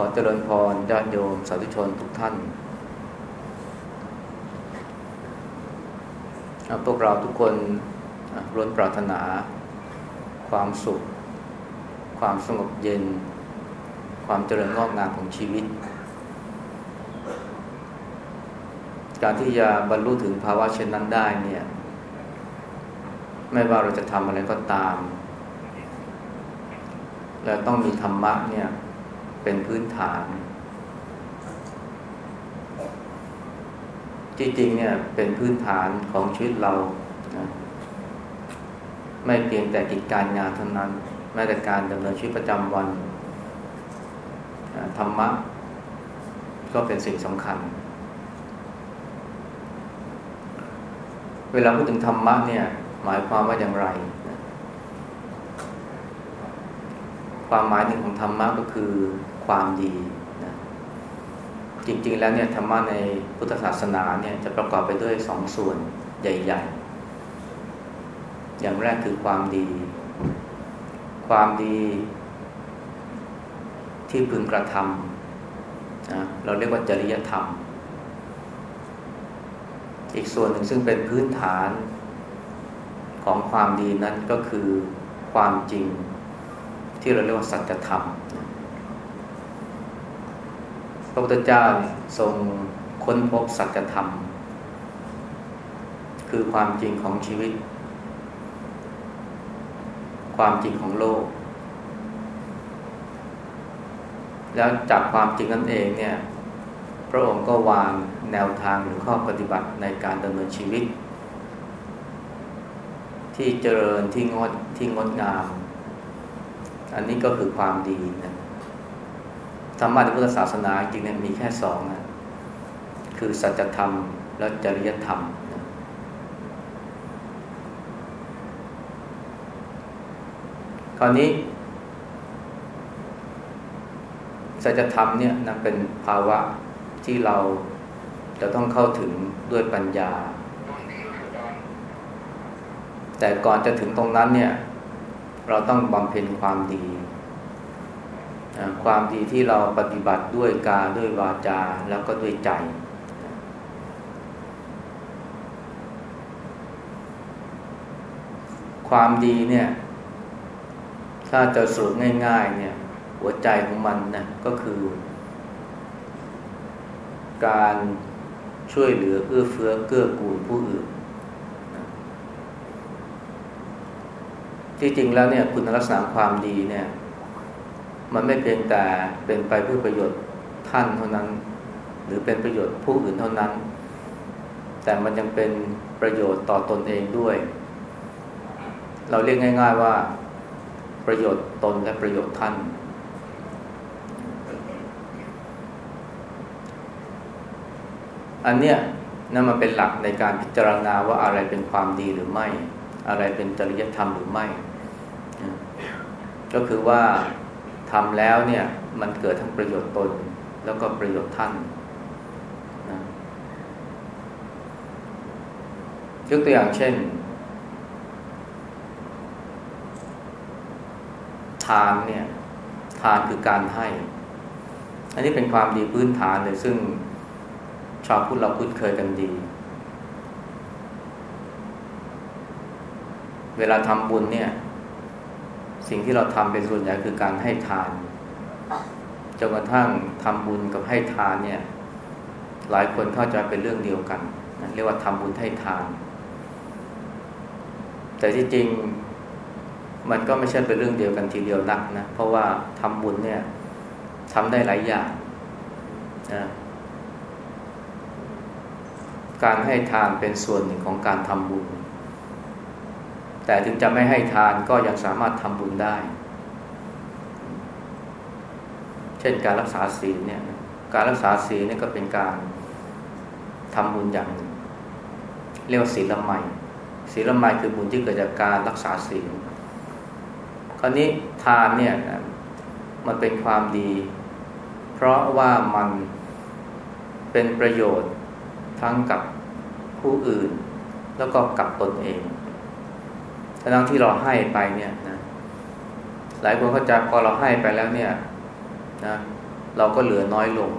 ขอเจริญพรญาติโยมสาธุชนทุกท่าน พวกเราทุกคนล้วนปรารถนา ความสุข ความสงบเย็น ความเจริญงอกงามของชีวิต การที่จะบรรลุถึงภาวะเช่นนั้นได้เนี่ย ไม่ว่าเราจะทำอะไรก็ตามเราต้องมีธรรมะเนี่ย เป็นพื้นฐาน จริงๆเนี่ยเป็นพื้นฐานของชีวิตเรานะไม่เพียงแต่กิจการงานเท่านั้นแม้แต่การดำเนินชีวิตประจำวันธรรมะก็เป็นสิ่งสำคัญ เวลาพูดถึงธรรมะเนี่ย หมายความว่าอย่างไร ความหมายหนึ่งของธรรมะก็คือความดีนะจริงๆแล้วเนี่ยธรรมะในพุทธศาสนาเนี่ยจะประกอบไปด้วยสองส่วนใหญ่ๆ อย่างแรกคือความดี ความดีที่พึงกระทำนะเราเรียกว่าจริยธรรม อีกส่วนหนึ่งซึ่งเป็นพื้นฐานของความดีนั้นก็คือความจริง ที่เราเรียกว่าสัจธรรม พระพุทธเจ้าทรงค้นพบสัจธรรม คือความจริงของชีวิต ความจริงของโลก แล้วจากความจริงนั้นเองเนี่ยพระองค์ก็วางแนวทางหรือข้อปฏิบัติในการดำเนินชีวิต ที่เจริญที่งดที่งดงาม อันนี้ก็คือความดีนะธรรมะในพุทธศาสนาจริงๆมีแค่สองนะคือสัจธรรมและจริยธรรมนะคราวนี้สัจธรรมเนี่ยนะเป็นภาวะที่เราจะต้องเข้าถึงด้วยปัญญา แต่ก่อนจะถึงตรงนั้นเนี่ย เราต้องบำเพ็ญความดี ความดีที่เราปฏิบัติด้วยกาด้วยวาจาแล้วก็ด้วยใจความดีเนี่ย ถ้าจะสรุปง่าย ๆ เนี่ย หัวใจของมันนะก็คือ การช่วยเหลือเอื้อเฟื้อเกื้อกูลผู้อื่น ที่จริงแล้วเนี่ยคุณลักษณะความดีเนี่ย มันไม่เพียงแต่เป็นไปเพื่อประโยชน์ท่านเท่านั้น หรือเป็นประโยชน์ผู้อื่นเท่านั้น แต่มันยังเป็นประโยชน์ต่อตนเองด้วย เราเรียกง่าย ๆว่า ประโยชน์ตนและประโยชน์ท่าน อันเนี้ยนั่นมันเป็นหลักในการพิจารณาว่าอะไรเป็นความดีหรือไม่ อะไรเป็นจริยธรรมหรือไม่ ก็คือว่าทำแล้วเนี่ยมันเกิดทั้งประโยชน์ตน แล้วก็ประโยชน์ท่านนะยกตัวอย่างเช่น ทานเนี่ยทานคือการให้ อันนี้เป็นความดีพื้นฐานเลยซึ่งชาวพุทธเราคุ้นเคยกันดี เวลาทำบุญเนี่ย สิ่งที่เราทำเป็นส่วนใหญ่คือการให้ทานจนกระทั่งทำบุญกับให้ทานเนี่ยหลายคนเข้าใจเป็นเรื่องเดียวกันนะเรียกว่าทำบุญให้ทาน แต่ที่จริงมันก็ไม่ใช่เป็นเรื่องเดียวกันทีเดียวนักนะเพราะว่าทำบุญเนี่ยทำได้หลายอย่างนะการให้ทานเป็นส่วนหนึ่งของการทำบุญ แต่ถึงจะไม่ให้ทานก็ยังสามารถทำบุญได้ เช่นการรักษาศีลเนี่ย การรักษาศีลเนี่ยก็เป็นการทำบุญอย่างเรียกว่าศีลละไมศีลละไมคือบุญที่เกิดจากการรักษาศีล คราวนี้ทานเนี่ยมันเป็นความดี เพราะว่ามันเป็นประโยชน์ทั้งกับผู้อื่น แล้วก็กับตนเอง ทั้งที่เราให้ไปเนี่ยนะหลายคนเข้าใจพอเราให้ไปแล้วเนี่ยนะเราก็เหลือน้อยลง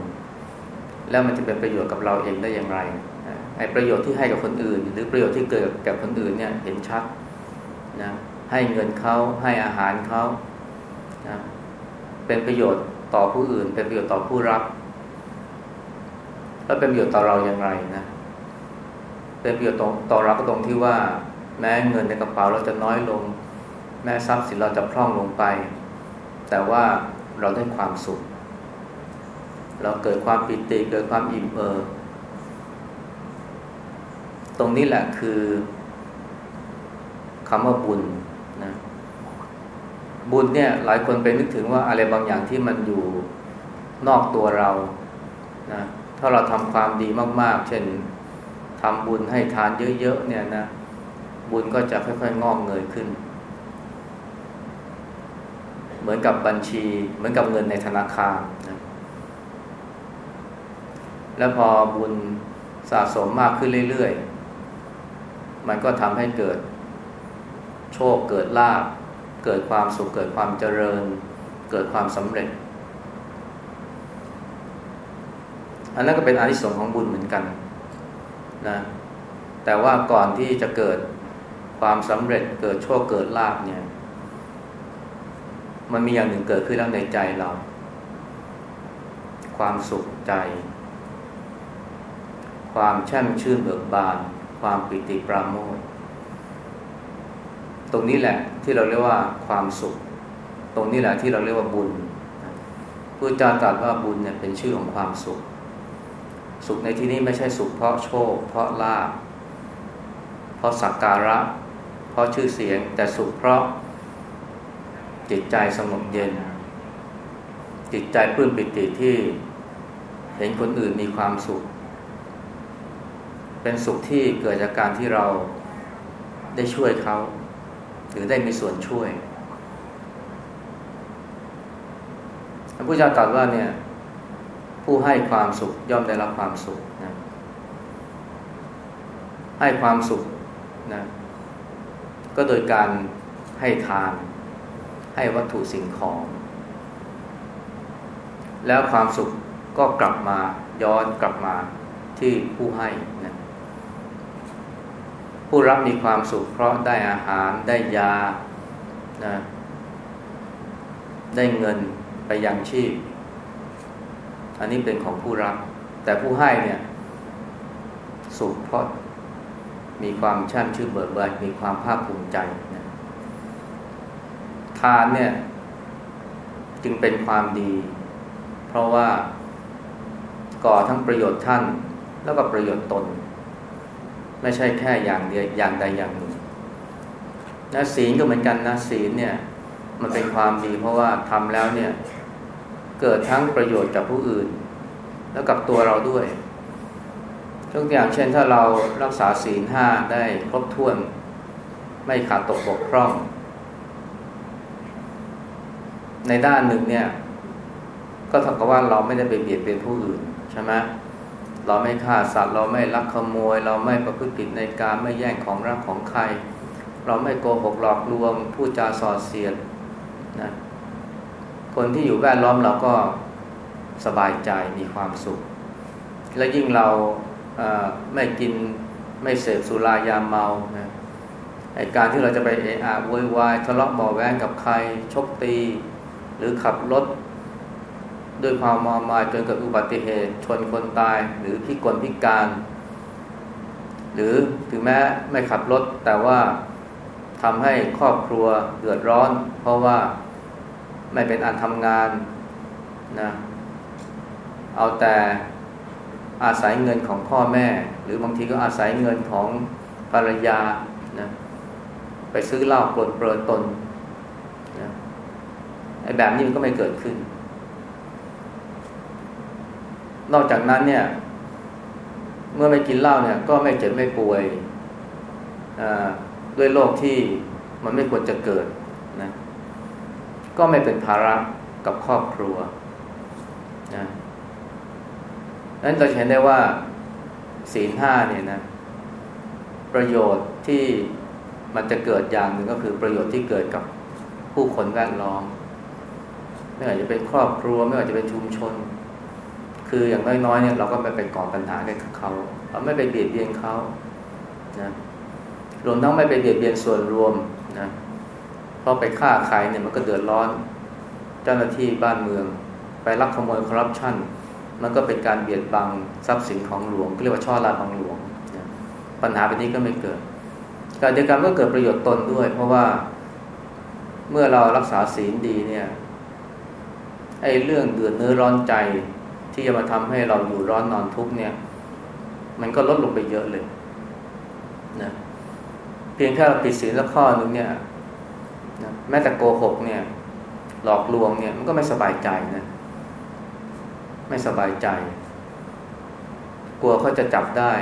แล้วมันจะเป็นประโยชน์กับเราเองได้อย่างไรไอ้ประโยชน์ที่ให้กับคนอื่น หรือประโยชน์ที่เกิดกับคนอื่นเนี่ยเห็นชัดนะให้เงินเขาให้อาหารเขานะเป็นประโยชน์ต่อผู้อื่น เป็นประโยชน์ต่อผู้รับ แล้วเป็นประโยชน์ต่อเราอย่างไรนะเป็นประโยชน์ต่อเราก็ตรงที่ว่า แม้เงินในกระเป๋าเราจะน้อยลง แม้ทรัพย์สินเราจะพร่องลงไป แต่ว่าเราได้ความสุข เราเกิดความปิติเกิดความอิ่มเอิบตรงนี้แหละคือคำว่าบุญนะบุญเนี่ยหลายคนไปนึกถึงว่าอะไรบางอย่างที่มันอยู่นอกตัวเรานะถ้าเราทำความดีมาก ๆ เช่นทำบุญให้ทานเยอะ ๆ เนี่ยนะ บุญก็จะค่อยๆงอกเงยขึ้น เหมือนกับบัญชี เหมือนกับเงินในธนาคารนะแล้วพอบุญสะสมมากขึ้นเรื่อยๆ มันก็ทำให้เกิด โชคเกิดลาภเกิดความสุขเกิดความเจริญ เกิดความสำเร็จ อันนั้นก็เป็นอานิสงส์ของบุญเหมือนกันนะแต่ว่าก่อนที่จะเกิด ความสำเร็จเกิดโชคเกิดลาภเนี่ย มันมีอย่างหนึ่งเกิดขึ้นแล้วในใจเรา ความสุขใจ ความแช่มชื่นเบิกบาน ความปิติปราโมทตรงนี้แหละที่เราเรียกว่าความสุข ตรงนี้แหละที่เราเรียกว่าบุญพระเจ้าตรัสว่าบุญเนี่ยเป็นชื่อของความสุข สุขในที่นี้ไม่ใช่สุขเพราะโชค เพราะลาภเพราะสักการะ ราะชื่อเสียง แต่สุขเพราะ จิตใจสงบเย็น จิตใจปลื้มปิติที่เห็นคนอื่นมีความสุข เป็นสุขที่เกิดจากการที่เราได้ช่วยเขา หรือได้มีส่วนช่วยพระพุทธเจ้าตรัสว่าเนี่ย ผู้ให้ความสุขย่อมได้รับความสุขนะให้ความสุขนะ ก็โดยการให้ทาน ให้วัตถุสิ่งของ แล้วความสุขก็กลับมาย้อนกลับมาที่ผู้ให้นะผู้รับมีความสุขเพราะได้อาหารได้ยานะได้เงินไปยังชีพ อันนี้เป็นของผู้รับ แต่ผู้ให้เนี่ย สุขเพราะ มีความช่ำชื่อเบิกบานมีความภาคภูมิใจนะทานเนี่ยจึงเป็นความดี เพราะว่าก่อทั้งประโยชน์ท่านแล้วก็ประโยชน์ตน ไม่ใช่แค่อย่างเดียวอย่างใดอย่างหนึ่งนะศีลก็เหมือนกันนะศีลเนี่ย มันเป็นความดี เพราะว่าทำแล้วเนี่ย เกิดทั้งประโยชน์กับผู้อื่น แล้วกับตัวเราด้วย ยกตัวอย่างเช่นถ้าเรารักษาศีลห้าได้ครบถ้วน ไม่ขาดตกบกพร่อง ในด้านหนึ่งเนี่ย ก็เท่ากับว่าเราไม่ได้ไปเบียดเบียนผู้อื่นใช่ไหมเราไม่ฆ่าสัตว์ เราไม่ลักขโมย เราไม่ประพฤติผิดในการไม่แย่งของรักของใคร เราไม่โกหกหลอกลวงพูดจาส่อเสียดนะคนที่อยู่แวดล้อมเราก็สบายใจมีความสุข และยิ่งเรา ไม่กินไม่เสพสุรายาเมานะไอการที่เราจะไปเอะอะโวยวายทะเลาะเบาแวงกับใคร ชกตี หรือขับรถด้วยความมอมายจนเกิดอุบัติเหตุ ชนคนตายหรือพิกลพิการ หรือถึงแม้ไม่ขับรถ แต่ว่าทำให้ครอบครัวเดือดร้อน เพราะว่าไม่เป็นอันทำงานนะเอาแต่ อาศัยเงินของพ่อแม่ หรือบางทีก็อาศัยเงินของภรรยานะไปซื้อเหล้าปลดเปลือตนนะไอ้แบบนี้มันก็ไม่เกิดขึ้น นอกจากนั้นเนี่ย เมื่อไม่กินเหล้าเนี่ย ก็ไม่เจ็บไม่ป่วยด้วยโรคที่มันไม่ควรจะเกิดนะก็ไม่เป็นภาระกับครอบครัวนะ นั้นเราเห็นได้ว่าศีลห้าเนี่ยนะ ประโยชน์ที่มันจะเกิดอย่างหนึ่งก็คือประโยชน์ที่เกิดกับผู้คนแวดล้อม ไม่ว่าจะเป็นครอบครัว ไม่ว่าจะเป็นชุมชน คืออย่างน้อยๆเนี่ยเราก็ไม่ไปก่อปัญหาให้เขาเราไม่ไปเบียดเบียนเขานะรวมทั้งไม่ไปเบียดเบียนส่วนรวมนะเพราะไปฆ่าใครเนี่ยมันก็เดือดร้อน เจ้าหน้าที่บ้านเมือง ไปลักขโมยคอร์รัปชัน มันก็เป็นการเบียดบังทรัพย์สินของหลวงเรียกว่าช่อราดบังหลวงปัญหาแบบนี้ก็ไม่เกิด การเดียวกันก็เกิดประโยชน์ตนด้วย เพราะว่าเมื่อเรารักษาศีลดีเนี่ยไอ้เรื่องเดือดเนื้อร้อนใจที่จะมาทำให้เราอยู่ร้อนนอนทุกเนี่ย มันก็ลดลงไปเยอะเลยนะเพียงแค่เราผิดศีลสักข้อนึ่งเนี่ยนะแม้แต่โกหกเนี่ย หลอกลวงเนี่ยมันก็ไม่สบายใจนะ ไม่สบายใจ กลัวเขาจะจับได้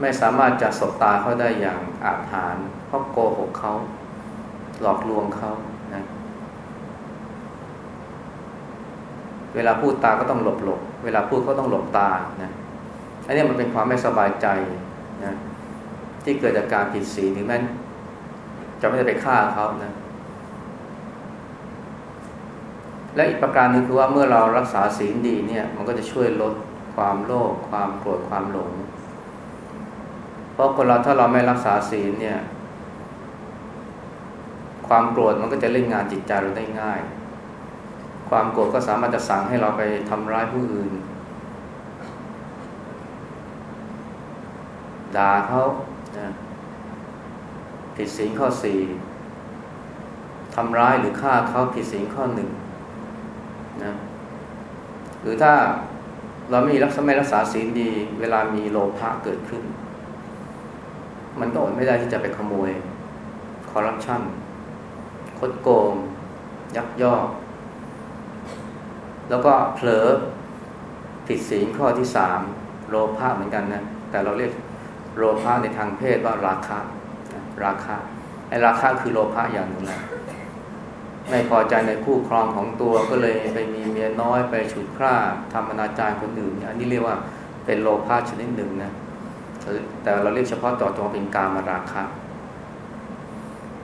ไม่สามารถจะสบตาเขาได้อย่างอาถรรเพราะโกหกเขา หลอกลวงเขานะเวลาพูดตาก็ต้องหลบหลบเวลาพูดก็ต้องหลบตานะอันนี้มันเป็นความไม่สบายใจนะที่เกิดจากการผิดศีลหรือแม้จะไม่ได้ไปฆ่าเขานะ และอีกประการหนึ่งคือว่าเมื่อเรารักษาศีลดีเนี่ย มันก็จะช่วยลดความโลภความโกรธความหลง เพราะคนเราถ้าเราไม่รักษาศีลเนี่ย ความโกรธมันก็จะเล่นงานจิตใจเราได้ง่าย ความโกรธก็สามารถจะสั่งให้เราไปทำร้ายผู้อื่นด่าเขาผิดศีลข้อสี่ทำร้ายหรือฆ่าเขาผิดศีลข้อหนึ่ง นะหรือถ้าเราไม่รักษาไม่รักษาศีลดี เวลามีโลภะเกิดขึ้น มันก็อดไม่ได้ที่จะไปขโมยคอร์รัปชันคดโกง ยักยอกแล้วก็เผลอผิดศีลข้อที่สามโลภะเหมือนกันนะ แต่เราเรียกโลภะในทางเพศว่าราคะ ราคะไอ้ราคะคือโลภะอย่างหนึ่งแหละ ไม่พอใจในคู่ครองของตัวก็เลยไปมีเมียน้อยไปฉุดฆ่าทำอนาจารคนอื่นอันนี้เรียกว่าเป็นโลภะชนิดหนึ่งนะแต่เราเรียกเฉพาะต่อจงเป็นการมาราคะ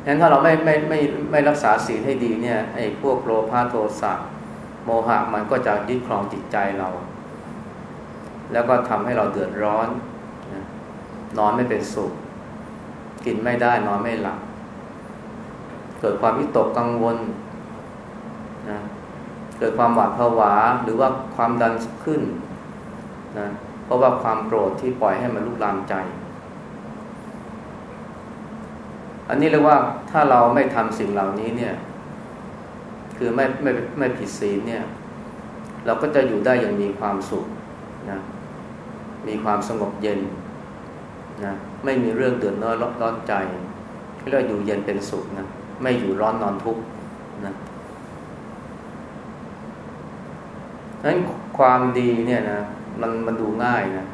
งั้นถ้าเราไม่ไม่ไม่ไม่รักษาศีลให้ดีเนี่ยไอ้พวกโลภะโทสะโมหะมันก็จะยึดครองจิตใจเรา แล้วก็ทำให้เราเดือดร้อน นอนไม่เป็นสุข กินไม่ได้นอนไม่หลับ เกิดความวิตกกังวลนะเกิดความหวาดผวาหรือว่าความดันขึ้นนะเพราะว่าความโกรธที่ปล่อยให้มันลุกลามใจ อันนี้เรียกว่าถ้าเราไม่ทำสิ่งเหล่านี้เนี่ย คือไม่ไม่ไม่ผิดศีลเนี่ย เราก็จะอยู่ได้อย่างมีความสุขนะมีความสงบเย็นนะไม่มีเรื่องเดือดร้อนร้อนใจเรียกอยู่เย็นเป็นสุขนะ ไม่อยู่ร้อนนอนทุกข์นะนั้นความดีเนี่ยนะมันมันดูง่ายนะ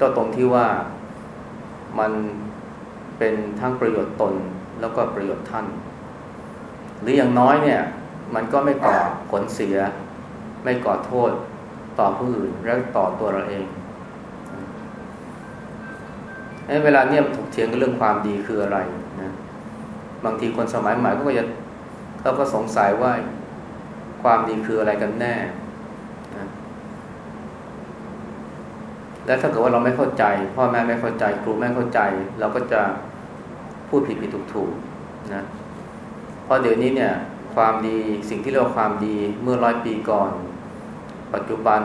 ก็ตรงที่ว่ามันเป็นทั้งประโยชน์ตนแล้วก็ประโยชน์ท่าน หรืออย่างน้อยเนี่ย มันก็ไม่ก่อผลเสีย ไม่ก่อโทษต่อผู้อื่นและต่อตัวเราเองเวลาเนี่ยถกเถียงกันเรื่องความดีคืออะไร บางทีคนสมัยใหม่ก็จะเขาก็สงสัยว่าความดีคืออะไรกันแน่นะและถ้าเกิดว่าเราไม่เข้าใจ พ่อแม่ไม่เข้าใจ ครูไม่เข้าใจ เราก็จะพูดผิดผิดถูกถูกนะเพราะเดี๋ยวนี้เนี่ย ความดีสิ่งที่เรียกว่าความดีเมื่อร้อยปีก่อน ปัจจุบัน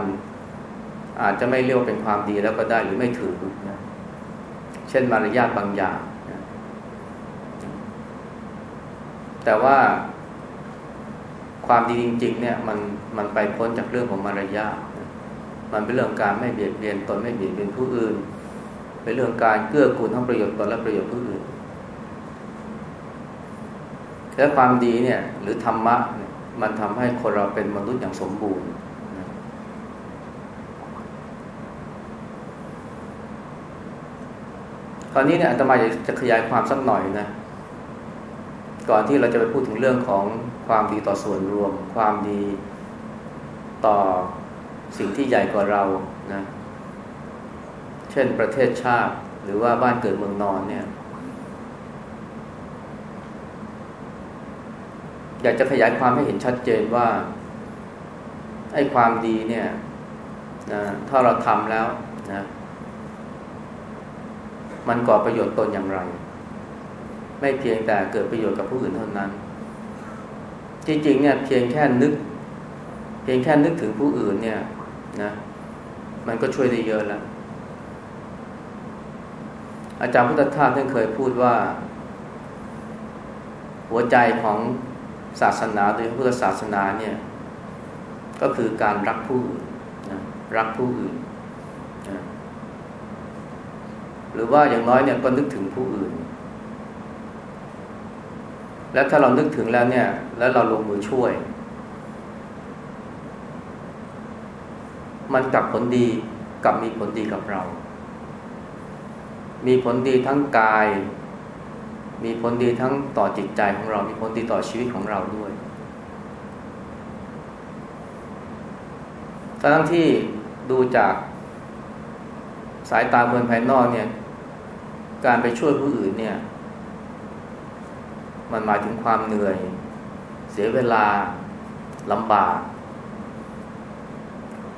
อาจจะไม่เรียกเป็นความดีแล้วก็ได้หรือไม่ถือนะเช่นมารยาทบางอย่าง แต่ว่า ความดีจริง ๆ เนี่ย มันมันไปพ้นจากเรื่องของมารยาทมันเป็นเรื่องการไม่เบียดเบียนตนไม่เบียดเบียนผู้อื่น เป็นเรื่องการเกื้อกูลทั้งประโยชน์ตนและประโยชน์ผู้อื่นและความดีเนี่ย หรือธรรมะมันทำให้คนเราเป็นมนุษย์อย่างสมบูรณ์คราวนี้เนี่ยอาตมาจะขยายความสักหน่อยนะ ก่อนที่เราจะไปพูดถึงเรื่องของความดีต่อส่วนรวม ความดีต่อสิ่งที่ใหญ่กว่าเรานะเช่นประเทศชาติหรือว่าบ้านเกิดเมืองนอนเนี่ย อยากจะขยายความให้เห็นชัดเจนว่าไอ้ความดีเนี่ยนะถ้าเราทำแล้วนะมันก่อประโยชน์ตนอย่างไร ไม่เพียงแต่เกิดประโยชน์กับผู้อื่นเท่านั้น จริงๆเนี่ยเพียงแค่นึก เพียงแค่นึกถึงผู้อื่นเนี่ยนะมันก็ช่วยได้เยอะแล้ว อาจารย์พุทธทาสท่านเคยพูดว่า หัวใจของศาสนาโดยพุทธศาสนาเนี่ยก็คือการรักผู้อื่นนะรักผู้อื่นนะหรือว่าอย่างน้อยเนี่ยก็นึกถึงผู้อื่น แล้วถ้าเรานึกถึงแล้วเนี่ย แล้วเราลงมือช่วย มันกลับผลดีกลับมีผลดีกับเรา มีผลดีทั้งกาย มีผลดีทั้งต่อจิตใจของเรา มีผลดีต่อชีวิตของเราด้วยทั้งที่ดูจากสายตาคนภายนอกเนี่ย การไปช่วยผู้อื่นเนี่ย มันหมายถึงความเหนื่อย เสียเวลาลำบาก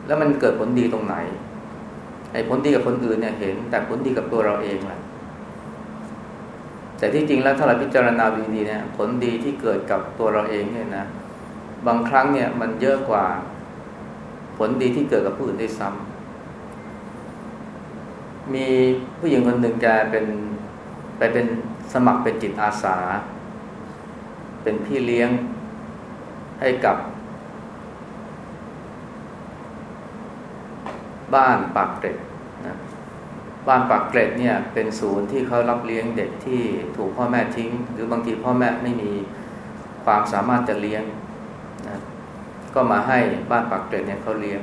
แล้วมันเกิดผลดีตรงไหน ไอ้ผลดีกับคนอื่นเนี่ยเห็น แต่ผลดีกับตัวเราเองแหละแต่ที่จริงแล้วถ้าเราพิจารณาดีๆเนี่ยผลดีที่เกิดกับตัวเราเองเนี่ยนะ บางครั้งเนี่ยมันเยอะกว่า ผลดีที่เกิดกับผู้อื่นได้ซ้ำมีผู้หญิงคนหนึ่งแกเป็นไปเป็นสมัครเป็นจิตอาสา เป็นพี่เลี้ยงให้กับบ้านปากเกร็ดนะบ้านปากเกร็ดเนี่ยเป็นศูนย์ที่เขารับเลี้ยงเด็กที่ถูกพ่อแม่ทิ้ง หรือบางทีพ่อแม่ไม่มีความสามารถจะเลี้ยงนะก็มาให้บ้านปากเกร็ดเนี่ยเขาเลี้ยง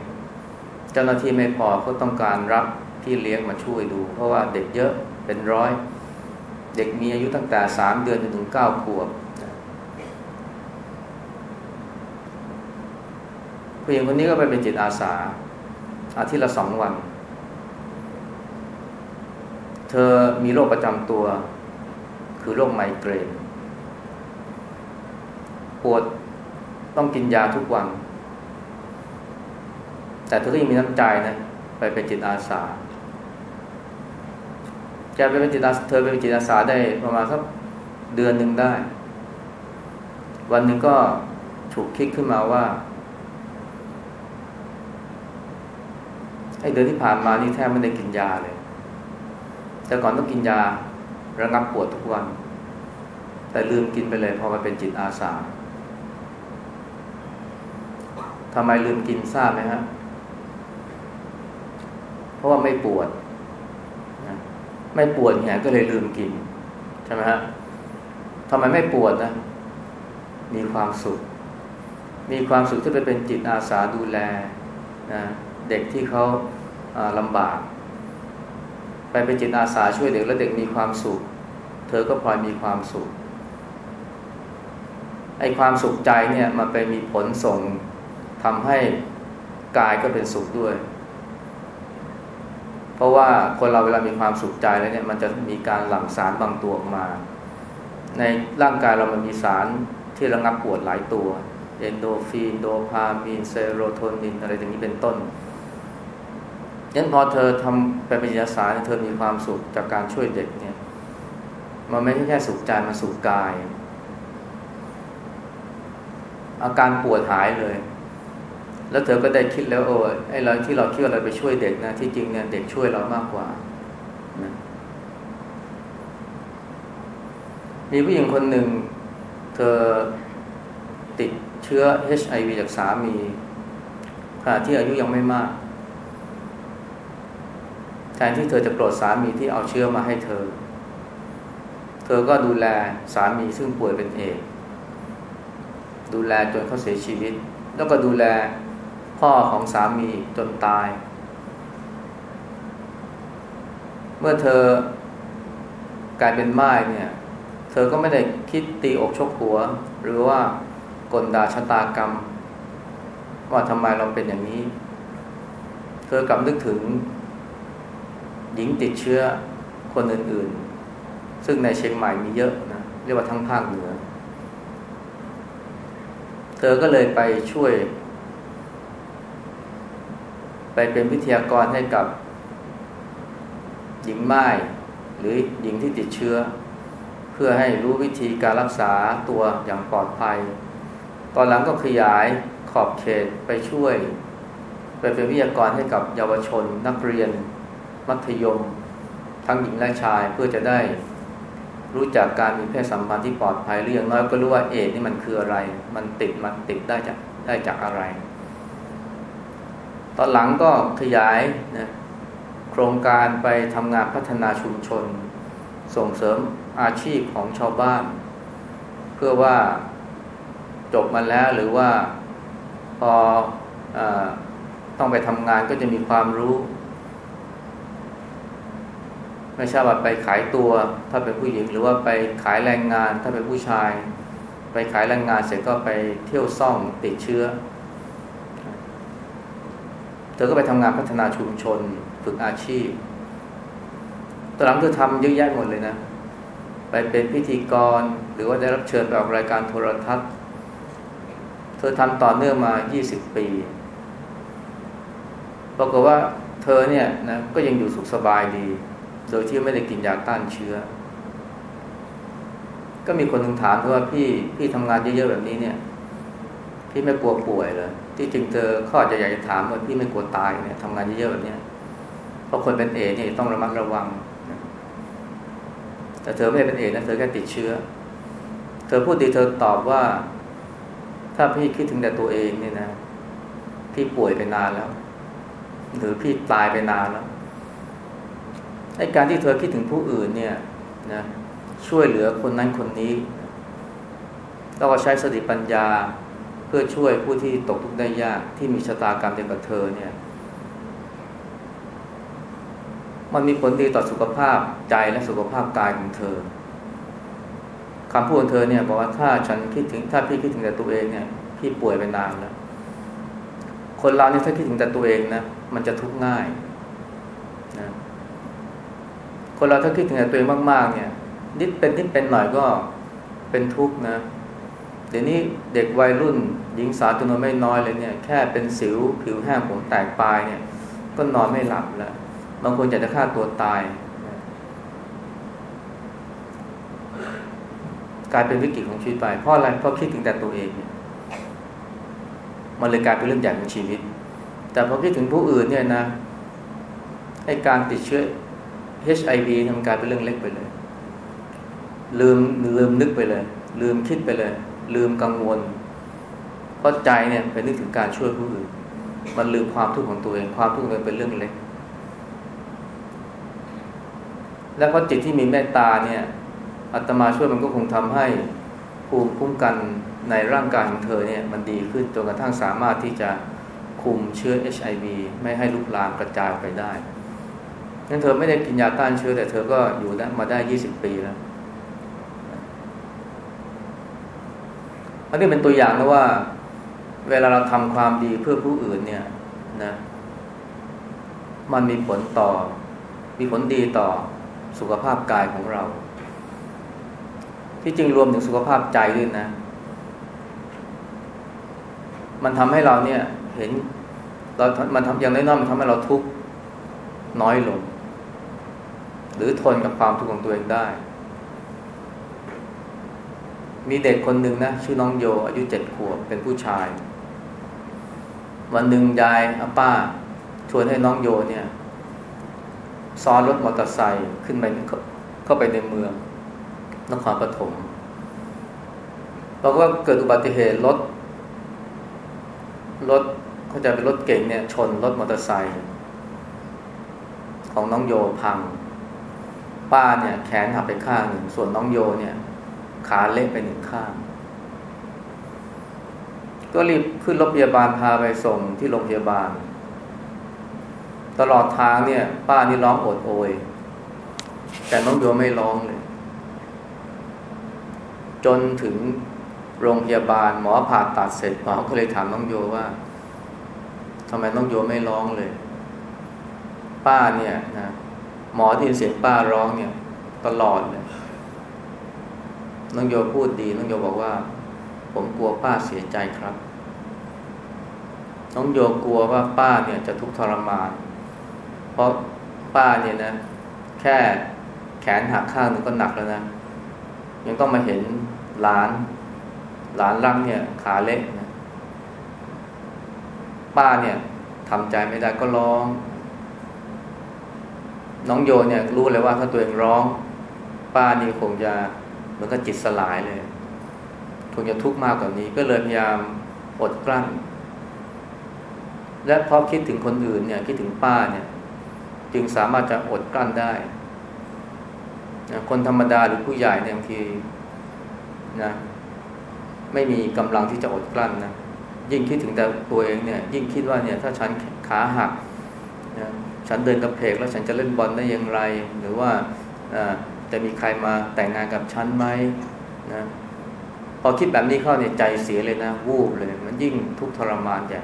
เจ้าหน้าที่ไม่พอเขาต้องการรับพี่เลี้ยงมาช่วยดู เพราะว่าเด็กเยอะเป็นร้อย เด็กมีอายุตั้งแต่สามเดือนจนถึงเก้าขวบ ผู้หญิงคนนี้ก็ไปเป็นจิตอาสา อาทิตย์ละสองวัน เธอมีโรคประจำตัว คือโรคไมเกรน ปวดต้องกินยาทุกวัน แต่เธอก็ยังมีน้ำใจนะ ไปเป็นจิตอาสาแกไปเป็นจิตอาเธอไปเป็นจิตอาสาได้ประมาณสักเดือนหนึ่งได้ วันหนึ่งก็ถูกคิดขึ้นมาว่า ไอ้เดือนที่ผ่านมานี่แทบไม่ได้กินยาเลย แต่ก่อนต้องกินยาระงับปวดทุกวัน แต่ลืมกินไปเลยพอมาเป็นจิตอาสาทำไมลืมกินทราบไหมฮะ เพราะว่าไม่ปวดนะไม่ปวดเนี่ยก็เลยลืมกิน ใช่ไหมฮะทำไมไม่ปวดนะ มีความสุข มีความสุขที่ไปเป็นจิตอาสาดูแลนะ เด็กที่เขาลำบาก ไปเป็นจิตอาสาช่วยเด็กแล้วเด็กมีความสุข เธอก็พลอยมีความสุขไอ้ความสุขใจเนี่ยมันไปมีผลส่งทำให้กายก็เป็นสุขด้วย เพราะว่าคนเราเวลามีความสุขใจแล้วเนี่ยมันจะมีการหลั่งสารบางตัวออกมา ในร่างกายเรามันมีสารที่ระงับปวดหลายตัว เอนโดฟินโดพามีนเซโรโทนินอะไรอย่างนี้เป็นต้น ยันพอเธอทำไปเป็นยาสาเธอมีความสุขจากการช่วยเด็กเนี่ย มันไม่ใช่แค่สุขใจมันสุขกาย อาการปวดหายเลย แล้วเธอก็ได้คิดแล้วโอ้ไอ้เราที่เราคิดว่าเราไปช่วยเด็กนะที่จริงเนี่ยเด็กช่วยเรามากกว่านะมีผู้หญิงคนหนึ่ง เธอติดเชื้อ HIV จากสามีขณะที่อายุยังไม่มาก ทนที่เธอจะโกรธสามีที่เอาเชื้อมาให้เธอ เธอก็ดูแลสามีซึ่งป่วยเป็นเอดดูแลจนเขาเสียชีวิต แล้วก็ดูแลพ่อของสามีจนตาย เมื่อเธอกลายเป็นไม้เนี่ย เธอก็ไม่ได้คิดตีอกชกหัว หรือว่ากลดาชะตากรรม ว่าทำไมเราเป็นอย่างนี้ เธอกลับนึกถึง หญิงติดเชื้อคนอื่นๆ ซึ่งในเชียงใหม่มีเยอะนะเรียกว่าทั้งภาคเหนือ เธอก็เลยไปช่วย ไปเป็นวิทยากรให้กับ หญิงไม้หรือหญิงที่ติดเชื้อ เพื่อให้รู้วิธีการรักษาตัวอย่างปลอดภัย ตอนหลังก็ขยายขอบเขตไปช่วย ไปเป็นวิทยากรให้กับเยาวชนนักเรียน มัธยม ทั้งหญิงและชายเพื่อจะได้รู้จักการมีเพศสัมพันธ์ที่ปลอดภัยหรืออย่างน้อยก็รู้ว่าเอดนี่มันคืออะไร มันติดมันติดได้จากได้จากอะไร ตอนหลังก็ขยายนะโครงการไปทำงานพัฒนาชุมชน ส่งเสริมอาชีพของชาวบ้าน เพื่อว่าจบมาแล้วหรือว่าพออต้องไปทำงานก็จะมีความรู้ ไม่ใช่ว่าไปขายตัวถ้าเป็นผู้หญิง หรือว่าไปขายแรงงานถ้าเป็นผู้ชาย ไปขายแรงงานเสร็จก็ไปเที่ยวซ่องติดเชื้อ เธอก็ไปทำงานพัฒนาชุมชนฝึกอาชีพตอนหลังเธอทำเยอะแยะหมดเลยนะ ไปเป็นพิธีกรหรือว่าได้รับเชิญไปออกรายการโทรทัศน์ เธอทำต่อเนื่องมา 20 ปีปรากฏว่าเธอเนี่ยนะก็ยังอยู่สุขสบายดี โดยที่ไม่ได้กินยาต้านเชื้อ ก็มีคนนึงถามว่าพี่พี่ทำงานเยอะๆแบบนี้เนี่ย พี่ไม่กลัวป่วยเลยที่จริงเธอข้อจะอยากจะถามว่าพี่ไม่กลัวตายเนี่ยทำงานเยอะๆแบบนี้เพราะคนเป็นเอเนี่ยต้องระมัดระวัง แต่เธอไม่ได้เป็นเอนะเธอแค่ติดเชื้อ เธอพูดดีเธอตอบว่า ถ้าพี่คิดถึงแต่ตัวเองเนี่ยนะ พี่ป่วยไปนานแล้ว หรือพี่ตายไปนานแล้ว ไอ้การที่เธอคิดถึงผู้อื่นเนี่ยนะช่วยเหลือคนนั้นคนนี้เราก็ใช้สติปัญญาเพื่อช่วยผู้ที่ตกทุกข์ได้ยากที่มีชะตากรรมเดียวกับเธอเนี่ยมันมีผลดีต่อสุขภาพใจและสุขภาพกายของเธอคำพูดของเธอเนี่ยบอกว่าถ้าฉันคิดถึงถ้าพี่คิดถึงแต่ตัวเองเนี่ยพี่ป่วยไปนานแล้วคนเราเนี่ยถ้าคิดถึงแต่ตัวเองนะมันจะทุกข์ง่าย คนเราถ้าคิดถึงแต่ตัวเองมากๆ เนี่ย นิดเป็นนิดเป็นหน่อยก็เป็นทุกข์นะ เดี๋ยวนี้เด็กวัยรุ่นหญิงสาวจำนวนไม่น้อยเลยเนี่ย แค่เป็นสิวผิวแห้งผมแตกปลายเนี่ย ก็นอนไม่หลับแล้วบางคนอยากจะฆ่าตัวตาย กลายเป็นวิกฤตของชีวิตไป เพราะอะไรเพราะคิดถึงแต่ตัวเองเนี่ยมันเลยกลายเป็นเรื่องใหญ่ของชีวิต แต่พอคิดถึงผู้อื่นเนี่ยนะให้การติดเชื้อ HIV ทำกลายเป็นเรื่องเล็กไปเลย ลืมลืมนึกไปเลย ลืมคิดไปเลย ลืมกังวล เพราะใจเนี่ยไปนึกถึงการช่วยผู้อื่น มันลืมความทุกข์ของตัวเอง ความทุกข์ของตัวเองเป็นเรื่องเล็ก และเพราะจิตที่มีเมตตาเนี่ยอาตมาช่วยมันก็คงทำให้ภูมิคุ้มกันในร่างกายของเธอเนี่ยมันดีขึ้นจนกระทั่งสามารถที่จะคุมเชื้อ HIV ไม่ให้ลุกลามกระจายไปได้ งั้นเธอไม่ได้กินยาต้านเชื้อ แต่เธอก็อยู่ได้มาได้ยี่สิบปีแล้ว อันนี้เป็นตัวอย่างนะว่า เวลาเราทำความดีเพื่อผู้อื่นเนี่ยนะ มันมีผลต่อ มีผลดีต่อสุขภาพกายของเรา ที่จริงรวมถึงสุขภาพใจด้วยนะ มันทำให้เราเนี่ยเห็นเรามันทำอย่างน้อยๆมันทำให้เราทุกข์น้อยลง รือทนกับความทุกข์ของตัวเองได้ มีเด็กคนหนึ่งนะชื่อน้องโย อายุเจ็ดขวบเป็นผู้ชาย วันหนึ่งยายอาป้า ชวนให้น้องโยเนี่ยซ้อนรถมอเตอร์ไซค์ขึ้นไปเข้าไปในเมืองนครปฐมเราก็เกิดอุบัติเหตุรถรถเขาจะเป็นรถเก่งเนี่ยชนรถมอเตอร์ไซค์ของน้องโยพัง ป้าเนี่ยแขนหักไปข้างหนึ่ง ส่วนน้องโยเนี่ย ขาเละไปหนึ่งข้าง ก็รีบขึ้นรถพยาบาลพาไปส่งที่โรงพยาบาล ตลอดทางเนี่ย ป้านี่ร้องโอดโอย แต่น้องโยไม่ร้องเลย จนถึงโรงพยาบาลหมอผ่าตัดเสร็จหมอก็เลยถามน้องโยว่าทำไมน้องโยไม่ร้องเลย ป้าเนี่ยนะ หมอที่เสียงป้าร้องเนี่ย ตลอดเลยน้องโยพูดดีน้องโยบอกว่า ผมกลัวป้าเสียใจครับ น้องโยกลัวว่าป้าเนี่ยจะทุกข์ทรมาน เพราะป้าเนี่ยนะ แค่แขนหักข้างนึงก็หนักแล้วนะ ยังต้องมาเห็นหลาน หลานรังเนี่ย ขาเล็กนะ ป้าเนี่ยทำใจไม่ได้ก็ร้อง น้องโยเนี่ยรู้เลยว่าถ้าตัวเองร้อง ป้านี่คงจะเหมือนกับจิตสลายเลยคงจะทุกข์มากกว่านี้ ก็เลยพยายามอดกลั้น และเพราะคิดถึงคนอื่นเนี่ยคิดถึงป้าเนี่ย จึงสามารถจะอดกลั้นได้นะคนธรรมดาหรือผู้ใหญ่เนี่ยบางทีนะไม่มีกำลังที่จะอดกลั้นนะยิ่งคิดถึงแต่ตัวเองเนี่ย ยิ่งคิดว่าเนี่ย ถ้าฉันขาหักนะ ฉันเดินกระเพกแล้วฉันจะเล่นบอลได้อย่างไร หรือว่าจะมีใครมาแต่งงานกับฉันไหมนะพอคิดแบบนี้เข้าเนี่ยใจเสียเลยนะ วูบเลย มันยิ่งทุกข์ทรมานใหญ่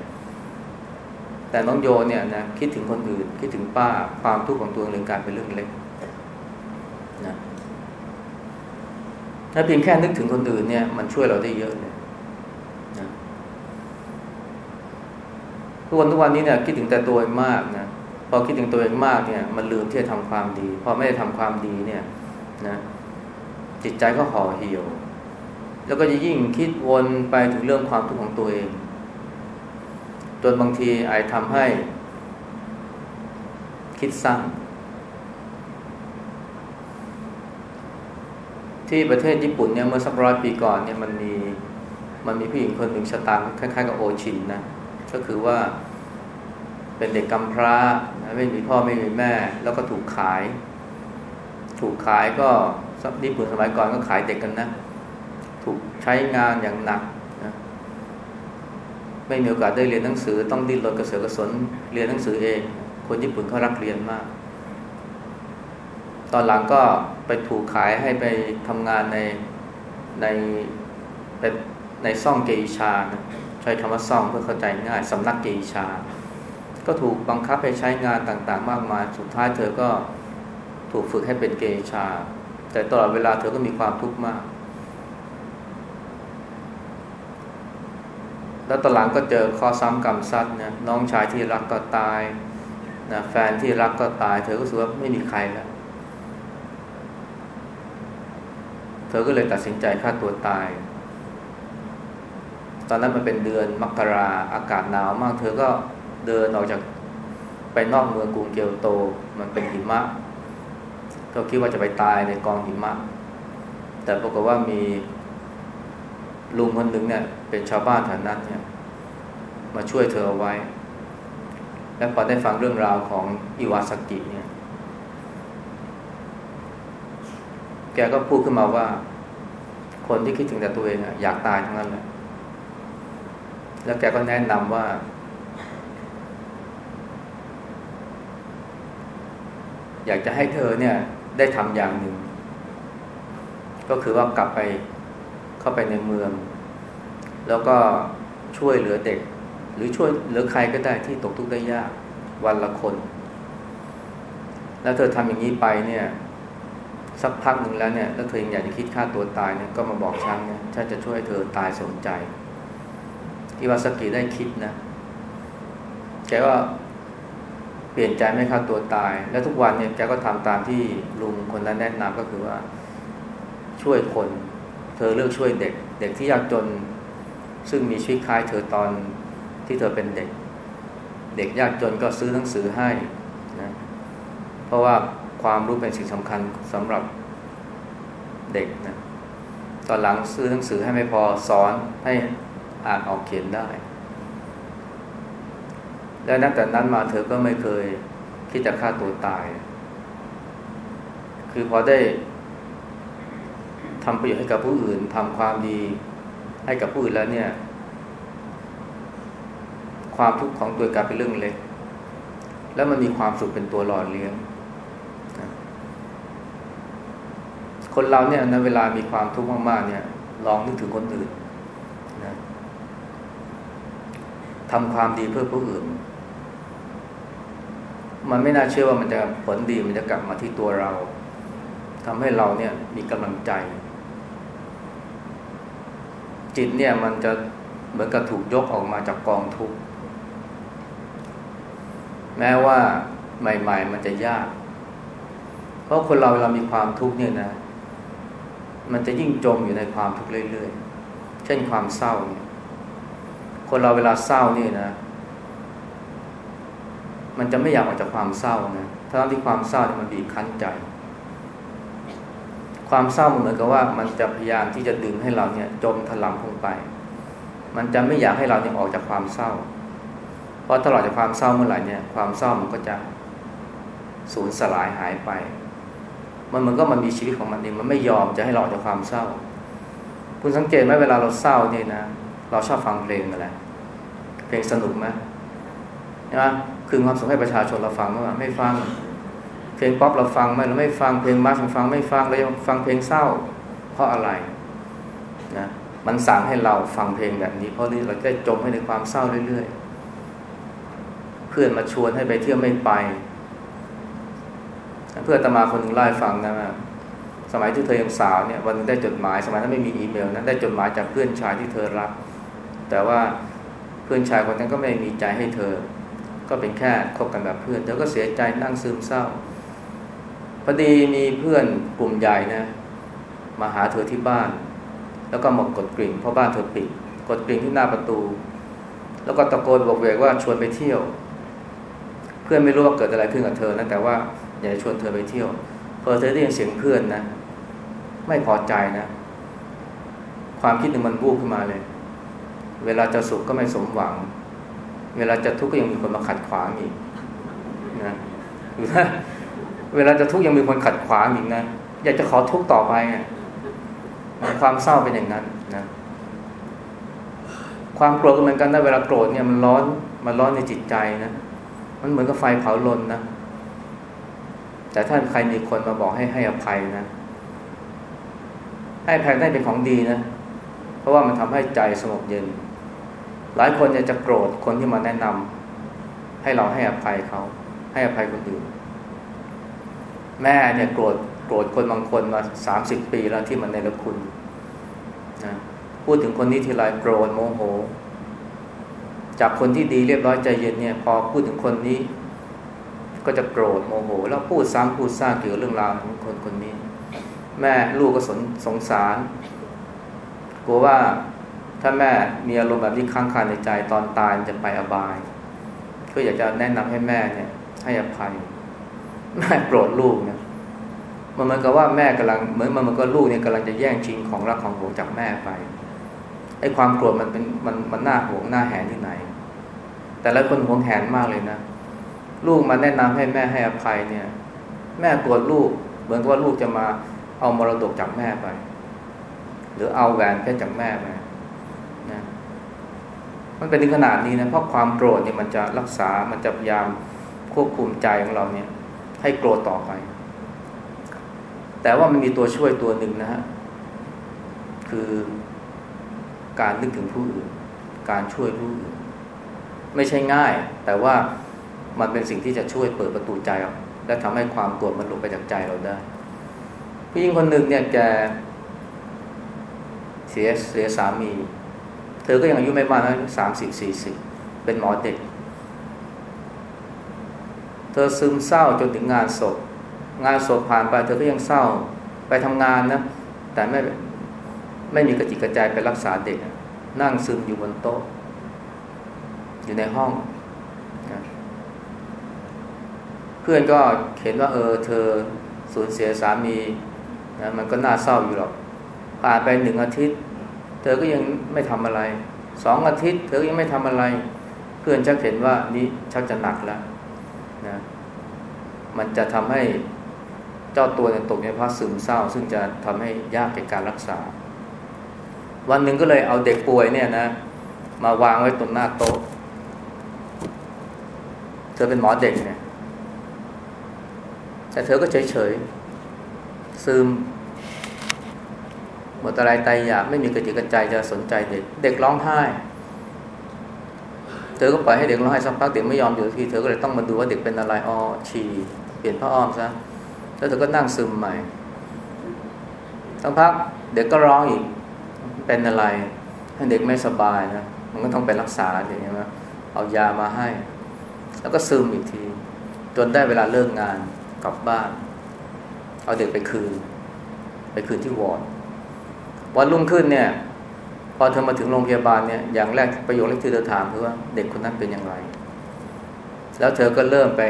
แต่น้องโยเนี่ยนะคิดถึงคนอื่น คิดถึงป้าความทุกข์ของตัวเองกลายเป็นเรื่องเล็กนะถ้าเพียงแค่นึกถึงคนอื่นเนี่ย มันช่วยเราได้เยอะเลยนะทุกวันทุกวันนี้เนี่ยคิดถึงแต่ตัวเองมากนะ พอคิดถึงตัวเองมากเนี่ย มันลืมที่จะทำความดี พอไม่ได้ทำความดีเนี่ยนะจิตใจก็ห่อเหี่ยว แล้วก็จะยิ่งคิดวนไปถึงเรื่องความทุกข์ของตัวเอง จนบางทีอาจทำให้ คิดสั้นที่ประเทศญี่ปุ่นเนี่ยเมื่อสักร้อยปีก่อนเนี่ยมันมีมันมีผู้หญิงคนหนึ่งชะตาคล้ายๆกับโอชินนะก็คือว่าเป็นเด็กกำพร้า ไม่มีพ่อไม่มีแม่ แล้วก็ถูกขาย ถูกขายก็ญี่ปุ่นสมัยก่อนก็ขายเด็กกันนะ ถูกใช้งานอย่างหนักนะไม่มีโอกาสได้เรียนหนังสือ ต้องดิ้นรนกระเสือกกระสนเรียนหนังสือเอง คนญี่ปุ่นเขารักเรียนมาก ตอนหลังก็ไปถูกขายให้ไปทำงานในในในซ่องเกอิชานะใช้คำว่าซ่องเพื่อเข้าใจง่ายสำนักเกอิชาน ก็ถูกบังคับให้ใช้งานต่างๆ มากมาย สุดท้ายเธอก็ถูกฝึกให้เป็นเกชา แต่ตลอดเวลาเธอก็มีความทุกข์มาก แล้วตอนหลังก็เจอข้อซ้ำกรรมซัดนะน้องชายที่รักก็ตายนะแฟนที่รักก็ตาย เธอก็รู้สึกว่าไม่มีใครแล้ว เธอก็เลยตัดสินใจฆ่าตัวตาย ตอนนั้นมันเป็นเดือนมกราอากาศหนาวมาก เธอก็ เดินออกจากไปนอกเมืองกรุงเกียวโต มันเป็นหิมะ ก็คิดว่าจะไปตายในกองหิมะ แต่ปรากฏว่ามีลุงคนหนึ่งเนี่ย เป็นชาวบ้านแถวนั้นเนี่ย มาช่วยเธอเอาไว้ และพอได้ฟังเรื่องราวของอิวาสกิเนี่ย แกก็พูดขึ้นมาว่า คนที่คิดถึงแต่ตัวเองอยากตายทั้งนั้นแหละแล้วแกก็แนะนำว่า อยากจะให้เธอเนี่ยได้ทำอย่างหนึ่ง ก็คือว่ากลับไปเข้าไปในเมือง แล้วก็ช่วยเหลือเด็ก หรือช่วยเหลือใครก็ได้ที่ตกทุกข์ได้ยากวันละคน แล้วเธอทำอย่างนี้ไปเนี่ย สักพักหนึ่งแล้วเนี่ยแล้วเธอยังอยากจะคิดฆ่าตัวตายเนี่ยก็มาบอกฉันเนี่ยฉันจะช่วยเธอตายสนใจอิวาสกิได้คิดนะแกว่า ปลี่ยนใจไม่ฆ่าตัวตาย และทุกวันเนี่ยแกก็ทำตามที่ลุงคนนั้นแนะนำก็คือว่าช่วยคน เธอเลือกช่วยเด็ก เด็กที่ยากจน ซึ่งมีชีวิตคล้ายเธอตอนที่เธอเป็นเด็ก เด็กยากจนก็ซื้อหนังสือให้นะเพราะว่าความรู้เป็นสิ่งสำคัญสำหรับเด็กนะตอนหลังซื้อหนังสือให้ไม่พอสอนให้อ่านออกเขียนได้ และนับแต่นั้นมาเธอก็ไม่เคยคิดจะฆ่าตัวตาย คือพอได้ทำประโยชน์ให้กับผู้อื่นทำความดีให้กับผู้อื่นแล้วเนี่ย ความทุกข์ของตัวกลายเป็นเรื่องเล็ก แล้วมันมีความสุขเป็นตัวหล่อเลี้ยงคนเราเนี่ยในเวลามีความทุกข์มากๆเนี่ย ลองนึกถึงคนอื่นนะทำความดีเพื่อผู้อื่น มันไม่น่าเชื่อว่ามันจะผลดีมันจะกลับมาที่ตัวเราทำให้เราเนี่ยมีกำลังใจ จิตเนี่ยมันจะเหมือนกับถูกยกออกมาจากกองทุกข์แม้ว่าใหม่ ๆ มันจะยาก เพราะคนเราเวลามีความทุกข์เนี่ยนะ มันจะยิ่งจมอยู่ในความทุกข์เรื่อยๆ เช่นความเศร้าเนี่ยคนเราเวลาเศร้านี่นะ มันจะไม่อยากออกจากความเศร้านะทั้งที่ความเศร้าเนี่ยมันบีบคั้นใจ ความเศร้ามันเหมือนกับว่ามันจะพยายามที่จะดึงให้เราเนี่ยจมถลำลงไป มันจะไม่อยากให้เราเนี่ยออกจากความเศร้า เพราะตลอดจากความเศร้าเมื่อไหร่เนี่ยความเศร้ามันก็จะสูญสลายหายไป มันมันก็มันมีชีวิตของมันเองมันไม่ยอมจะให้เราออกจากความเศร้า คุณสังเกตไหมเวลาเราเศร้าเนี่ยนะ เราชอบฟังเพลงอะไรเพลงสนุกไหมนะ คืนความสุขให้ประชาชนเราฟังว่าไม่ฟัง เพลงป๊อปเราฟังไหมเราไม่ฟังเพลงมาร์ชฟังไม่ฟังเรายังฟังเพลงเศร้า เพราะอะไรนะมันสั่งให้เราฟังเพลงแบบนี้ เพราะนี่เราจะจมให้ในความเศร้าเรื่อยๆ เพื่อนมาชวนให้ไปเที่ยวไม่ไป เพื่อนตมาคนหนึ่งไล่ฟังนะสมัยที่เธอยังสาวเนี่ยวันนึงได้จดหมาย สมัยนั้นไม่มีอีเมลนั้นได้จดหมายจากเพื่อนชายที่เธอรัก แต่ว่าเพื่อนชายคนนั้นก็ไม่มีใจให้เธอ ก็เป็นแค่คบกันแบบเพื่อนเธอก็เสียใจนั่งซึมเศร้าพอดีมีเพื่อนกลุ่มใหญ่นะมาหาเธอที่บ้าน แล้วก็มากดกริ่งเพราะบ้านเธอปิด กดกริ่งที่หน้าประตู แล้วก็ตะโกนบอกเวกว่าชวนไปเที่ยว เพื่อนไม่รู้ว่าเกิดอะไรขึ้นกับเธอนะแต่ว่าอยากจะชวนเธอไปเที่ยวพอเธอได้ยินเสียงเพื่อนนะ ไม่พอใจนะ ความคิดหนึ่งมันบูบขึ้นมาเลย เวลาจะสุขก็ไม่สมหวัง เวลาจะทุกข์ก็ยังมีคนมาขัดขวางอีกนะหรือถ้าเวลาจะทุกข์ยังมีคนขัดขวางอีกนะอยากจะขอทุกข์ต่อไปความเศร้าเป็นอย่างนั้นนะความโกรธก็เหมือนกันนะเวลาโกรธเนี่ยมันร้อนมันร้อนในจิตใจนะมันเหมือนกับไฟเผาลนนะแต่ถ้าใครมีคนมาบอกให้ให้อภัยนะให้อภัยได้เป็นของดีนะ เพราะว่ามันทำให้ใจสงบเย็น หลายคนเนี่ยจะโกรธคนที่มาแนะนำให้เราให้อภัยเขาให้อภัยคนอื่น แม่เนี่ยโกรธโกรธคนบางคนมาสามสิบปีแล้วที่มันในละคุณนะพูดถึงคนนี้ทีไรโกรธโมโห จากคนที่ดีเรียบร้อยใจเย็นเนี่ย พอพูดถึงคนนี้ ก็จะโกรธโมโห แล้วพูดซ้ำพูดซากเกี่ยวเรื่องราวของคนคนนี้ แม่ลูกก็สนสงสารกลัวว่า ถ้าแม่มีอารมณ์แบบนี้ค้างคาในใจตอนตายจะไปอบาย ก็อยากจะแนะนำให้แม่เนี่ยให้อภัย แม่โกรธลูกเนี่ยมันเหมือนกับว่าแม่กำลังเหมือนมันมันก็ลูกเนี่ยกำลังจะแย่งชิงของรักของหวงจากแม่ไปไอ้ความโกรธมันเป็นมันมันน่าห่วงหน้าแหนที่ไหน แต่ละคนห่วงแหนมากเลยนะลูกมาแนะนำให้แม่ให้อภัยเนี่ย แม่โกลัวลูก เหมือนกับว่าลูกจะมาเอามรดกจากแม่ไป หรือเอาแหวนเพชรจากแม่ไป มันเป็นถึงขนาดนี้นะเพราะความโกรธเนี่ยมันจะรักษา มันจะพยายามควบคุมใจของเราเนี่ย ให้โกรธต่อไป แต่ว่ามันมีตัวช่วยตัวหนึ่งนะฮะคือการนึกถึงผู้อื่น การช่วยผู้อื่น ไม่ใช่ง่าย แต่ว่ามันเป็นสิ่งที่จะช่วยเปิดประตูใจออกและทำให้ความโกรธมันหลุดไปจากใจเราได้ผู้หญิงคนหนึ่งเนี่ยแกเสียเสียสามี ธอก็ยังอายุไม่มากนะสามสิบสี่สิบเป็นหมอเด็ก เธอซึมเศร้าจนถึงงานศพ งานศพผ่านไป เธอก็ยังเศร้าไปทำงานนะ แต่ไม่ไม่มีกระจิกกระจายไปรักษาเด็ก นั่งซึมอยู่บนโต๊ะ อยู่ในห้องเพื่อนก็เห็นว่าเออ เธอสูญเสียสามีนะมันก็น่าเศร้าอยู่หรอกผ่านไปหนึ่งอาทิตย์ เธอก็ยังไม่ทำอะไร สองอาทิตย์ เธอยังไม่ทำอะไร เพื่อนชักเห็นว่านี่ชักจะหนักแล้วนะมันจะทำให้เจ้าตัวเนี่ยตกในภาวะซึมเศร้า ซึ่งจะทำให้ยากในการรักษา วันหนึ่งก็เลยเอาเด็กป่วยเนี่ยนะ มาวางไว้ตรงหน้าโต๊ะเธอเป็นหมอเด็กเนี่ยแต่เธอก็เฉยเฉยซึม หมดอะไรตายอยากไม่มีกระจิกกระใจจะสนใจเด็ก เด็กร้องไห้ เธอก็ปล่อยให้เด็กร้องไห้สักพักเด็กไม่ยอมอยู่ทีเธอก็เลยต้องมาดูว่าเด็กเป็นอะไรอ๋อฉี่เปลี่ยนผ้าอ้อมซะแล้วเธอก็นั่งซึมใหม่สักพักเด็กก็ร้องอีก เป็นอะไรถ้าเด็กไม่สบายนะมันก็ต้องไปรักษาอย่างเงี้ยนะเอายามาให้ แล้วก็ซึมอีกที จนได้เวลาเลิกงานกลับบ้าน เอาเด็กไปคืน ไปคืนที่วอร์ด วันรุ่งขึ้นเนี่ย พอเธอมาถึงโรงพยาบาลเนี่ยอย่างแรกประโยคแรกที่เธอถามคือว่าเด็กคนนั้นเป็นอย่างไร แล้วเธอก็เริ่มไป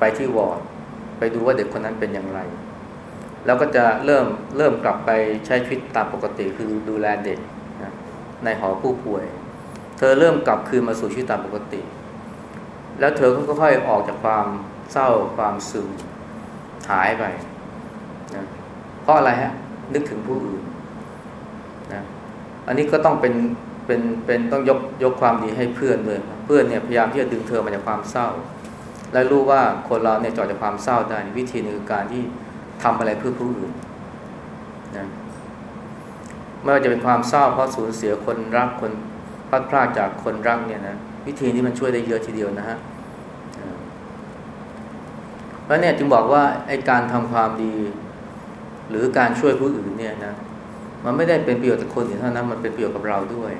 ไปที่วอร์ดไปดูว่าเด็กคนนั้นเป็นอย่างไร แล้วก็จะเริ่มเริ่มกลับไปใช้ชีวิตตามปกติคือดูแลเด็กนะในหอผู้ป่วย เธอเริ่มกลับคืนมาสู่ชีวิตตามปกติ แล้วเธอก็ค่อยออกจากความเศร้าความซึมหายไปนะเพราะอะไรฮะ นึกถึงผู้อื่น อันนี้ก็ต้องเป็นเป็นเป็นต้องยกยกความดีให้เพื่อนเลยเพื่อนเนี่ยพยายามที่จะดึงเธอมาจากความเศร้า และรู้ว่าคนเราเนี่ยจอดจากความเศร้าได้วิธีนึงคือการที่ทำอะไรเพื่อผู้อื่นนะไม่ว่าจะเป็นความเศร้าเพราะสูญเสียคนรักคนพลัดพรากจากคนรักเนี่ยนะวิธีนี้มันช่วยได้เยอะทีเดียวนะฮะเพราะเนี่ยจึงบอกว่าไอ้การทำความดี หรือการช่วยผู้อื่นเนี่ยนะ มันไม่ได้เป็นประโยชน์กับคนอื่นเท่านั้น มันเป็นประโยชน์กับเราด้วย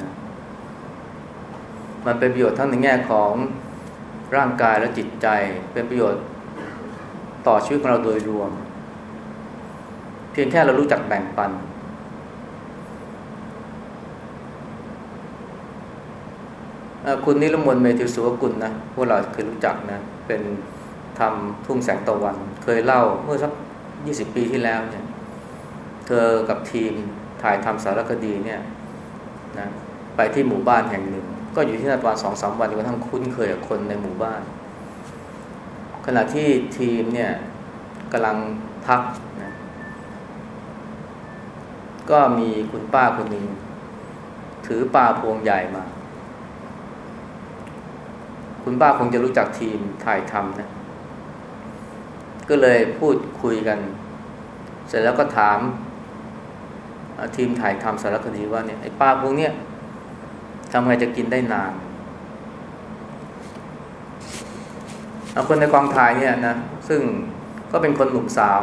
นะมันเป็นประโยชน์ทั้งในแง่ของร่างกายและจิตใจ เป็นประโยชน์ต่อชีวิตของเราโดยรวม เพียงแค่เรารู้จักแบ่งปัน คุณนิรมนเมธิสุวกุลนะพวกเราเคยรู้จักนะ เป็นทำทุ่งแสงตะวัน เคยเล่าเมื่อสักยี่สิบปีที่แล้วเนี่ย เธอกับทีมถ่ายทำสารคดีเนี่ยนะไปที่หมู่บ้านแห่งหนึ่ง ก็อยู่ที่นั่นประมาณสองสามวันจนกระทั่งคุ้นเคยกับคนในหมู่บ้าน ขณะที่ทีมเนี่ยกำลังพักนะก็มีคุณป้าคนหนึ่งถือปลาพวงใหญ่มา คุณป้าคงจะรู้จักทีมถ่ายทำนะ ก็เลยพูดคุยกัน เสร็จแล้วก็ถาม ทีมถ่ายทำสารคดีว่าเนี่ยไอ้ปลาพวกเนี้ยทำไงจะกินได้นานเอาคนในกองถ่ายเนี่ยนะซึ่งก็เป็นคนหนุ่มสาว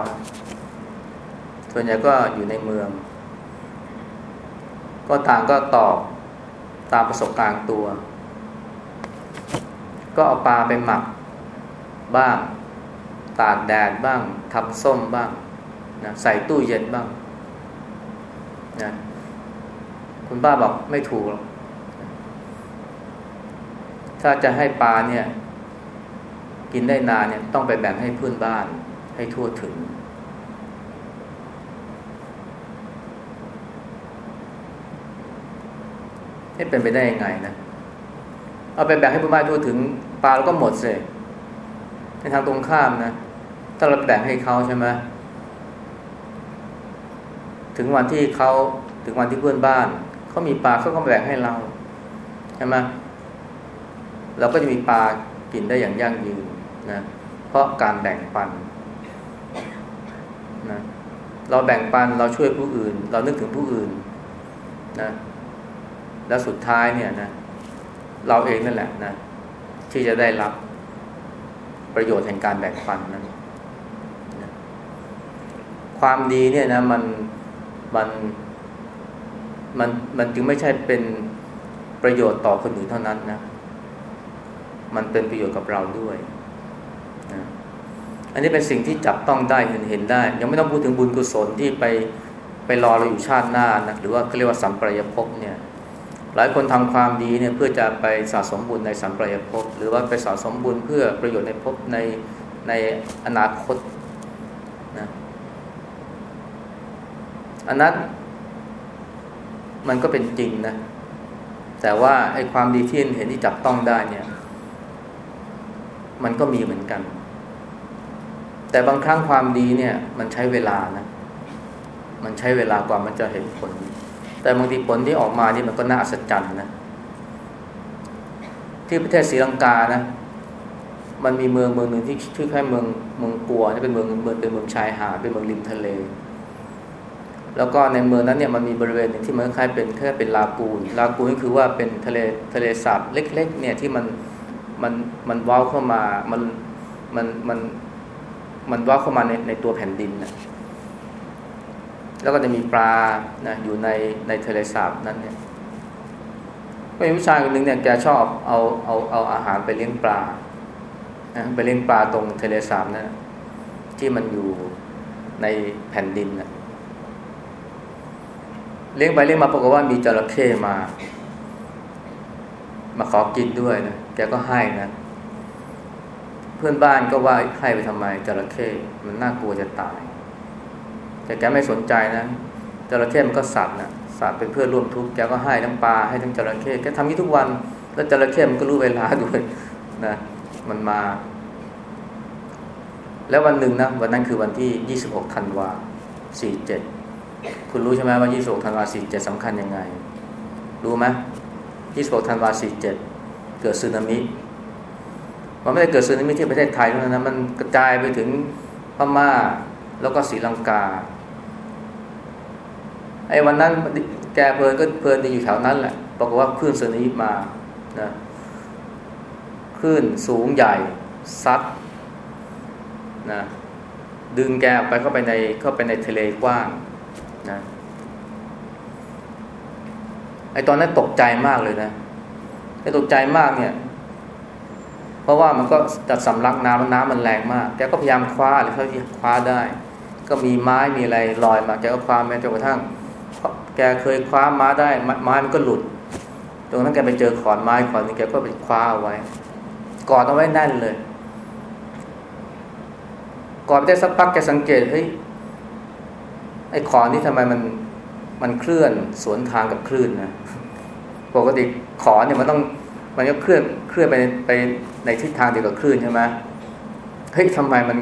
ส่วนใหญ่ก็อยู่ในเมือง ก็ต่างก็ตอบตามประสบการณ์ตัว ก็เอาปลาไปหมักบ้าง ตากแดดบ้างทำส้มบ้างนะใส่ตู้เย็นบ้าง นะคุณป้าบอกไม่ถูกถ้าจะให้ปลาเนี่ย กินได้นานเนี่ย ต้องไปแบ่งให้เพื่อนบ้านให้ทั่วถึงให้เป็นไปได้ยังไงนะเอาไปแบ่งให้เพื่อนบ้านทั่วถึงปลาเราก็หมดเลยในทางตรงข้ามนะ ถ้าเราแบ่งให้เขาใช่ไหม ถึงวันที่เขาถึงวันที่เพื่อนบ้านเขามีปลาเขาก็แบ่งให้เราใช่ไหมเราก็จะมีปลากินได้อย่างยั่งยืนนะเพราะการแบ่งปันนะเราแบ่งปันเราช่วยผู้อื่น เรานึกถึงผู้อื่นนะแล้วสุดท้ายเนี่ยนะเราเองนั่นแหละนะที่จะได้รับประโยชน์แห่งการแบ่งปันนั้นความดีเนี่ยนะมัน มันมันมันจึงไม่ใช่เป็นประโยชน์ต่อคนอื่นเท่านั้นนะ มันเป็นประโยชน์กับเราด้วยนะอันนี้เป็นสิ่งที่จับต้องได้เห็นเห็นได้ ยังไม่ต้องพูดถึงบุญกุศลที่ไปไปรอเราอยู่ชาติหน้านะหรือว่าเรียกว่าสัมปรายภพเนี่ย หลายคนทำความดีเนี่ยเพื่อจะไปสะสมบุญในสัมปรายภพหรือว่าไปสะสมบุญเพื่อประโยชน์ในภพในในอนาคตนะ อันนั้น มันก็เป็นจริงนะ แต่ว่าไอ้ความดีที่เห็นที่จับต้องได้เนี่ย มันก็มีเหมือนกัน แต่บางครั้งความดีเนี่ย มันใช้เวลานะ มันใช้เวลากว่ามันจะเห็นผล แต่บางทีผลที่ออกมานี่มันก็น่าอัศจรรย์นะ ที่ประเทศศรีลังกานะมันมีเมืองเมืองหนึ่งที่ชื่อแค่เมืองเมืองกัวนี่เป็นเมืองเมืองเป็นเมืองชายหาดเป็นเมืองริมทะเล แล้วก็ในเมืองนั้นเนี่ยมันมีบริเวณหนึ่งที่มันคล้ายเป็นแค่เป็นลากูนลากูนก็คือว่าเป็นทะเลทะเลสาบเล็กๆเนี่ยที่มันมันมันว้าวเข้ามามันมันมันมันว้าวเข้ามาในในตัวแผ่นดินนะแล้วก็จะมีปลานะอยู่ในในทะเลสาบนั้นเนี่ยก็มีผู้ชายคนหนึ่งเนี่ยแกชอบเอาเอาเอาอาหารไปเลี้ยงปลานะไปเลี้ยงปลาตรงทะเลสาบนะั้นที่มันอยู่ในแผ่นดินนะ เลี้ยงไปเลี้ยงมาปรากฏว่ามีจระเข้มา มาขอกินด้วยนะแกก็ให้นะเพื่อนบ้านก็ว่าให้ไปทำไมจระเข้มันน่ากลัวจะตาย แต่แกไม่สนใจนะจระเข้มันก็สัตว์นะสัตว์เป็นเพื่อนร่วมทุกข์แกก็ให้ทั้งปลาให้ทั้งจระเข้แกทำนี้ทุกวัน แล้วจระเข้มันก็รู้เวลาด้วยนะมันมา แล้ววันหนึ่งนะวันนั้นคือวันที่ 26ธันวา47 คุณรู้ใช่ไหมว่า26ธันวา47สำคัญยังไง รู้ไหม26ธันวา47เกิดสึนามิมันไม่ได้เกิดสึนามิที่ประเทศไทยเท่านั้นนะมันกระจายไปถึงพม่าแล้วก็ศรีลังกาไอ้วันนั้นแกเพลินก็เพลินดีอยู่แถวนั้นแหละบอกว่าคลื่นสึนามิมานะคลื่นสูงใหญ่ซัดนะดึงแกไปเข้าไปในเข้าไปในทะเลกว้าง นะไอตอนนั้นตกใจมากเลยนะไอตกใจมากเนี่ย เพราะว่ามันก็จัดสำลักน้ำน้ำมันแรงมากแกก็พยายามคว้าหรือเท่าที่คว้าได้ ก็มีไม้มีอะไรลอยมาแกก็คว้าแม้จนกระทั่งแกเคยคว้าม้าได้ ไม้มันก็หลุดจนกระทั่งแกไปเจอขอนไม้ขอนนึงแกก็ไปคว้าเอาไว้กอดเอาไว้แน่นเลยกอดได้สักพักแกสังเกตเฮ้ย ไอ้ขอนนี่ทำไมมันมันเคลื่อนสวนทางกับคลื่นนะปกติขอเนี่ยมันต้องมันก็เคลื่อนเคลื่อนไปไปในทิศทางเดียวกับคลื่นใช่ไหมเฮ้ยทำไมมัน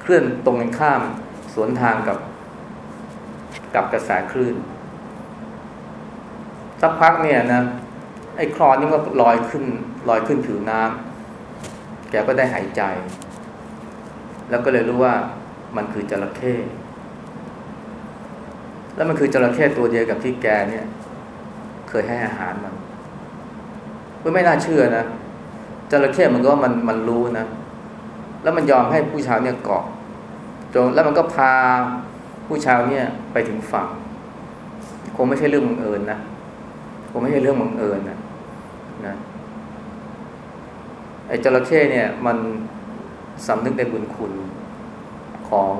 เคลื่อนตรงกันข้ามสวนทางกับ กับกระแสคลื่น สักพักเนี่ยนะไอ้คลอนนี่ก็ลอยขึ้นลอยขึ้นผิวน้ำแกก็ได้หายใจ แล้วก็เลยรู้ว่ามันคือจระเข้ แล้วมันคือจระเข้ตัวเดียวกับที่แกเนี่ย เคยให้อาหารมันก็ไม่น่าเชื่อนะจระเข้มันก็มันมันรู้นะ แล้วมันยอมให้ผู้ชายเนี่ยเกาะจนแล้วมันก็พาผู้ชายเนี่ยไปถึงฝั่ง คงไม่ใช่เรื่องบังเอิญนะคงไม่ใช่เรื่องบังเอิญนะนะไอ้จระเข้เนี่ย มันสำนึกในบุญคุณของ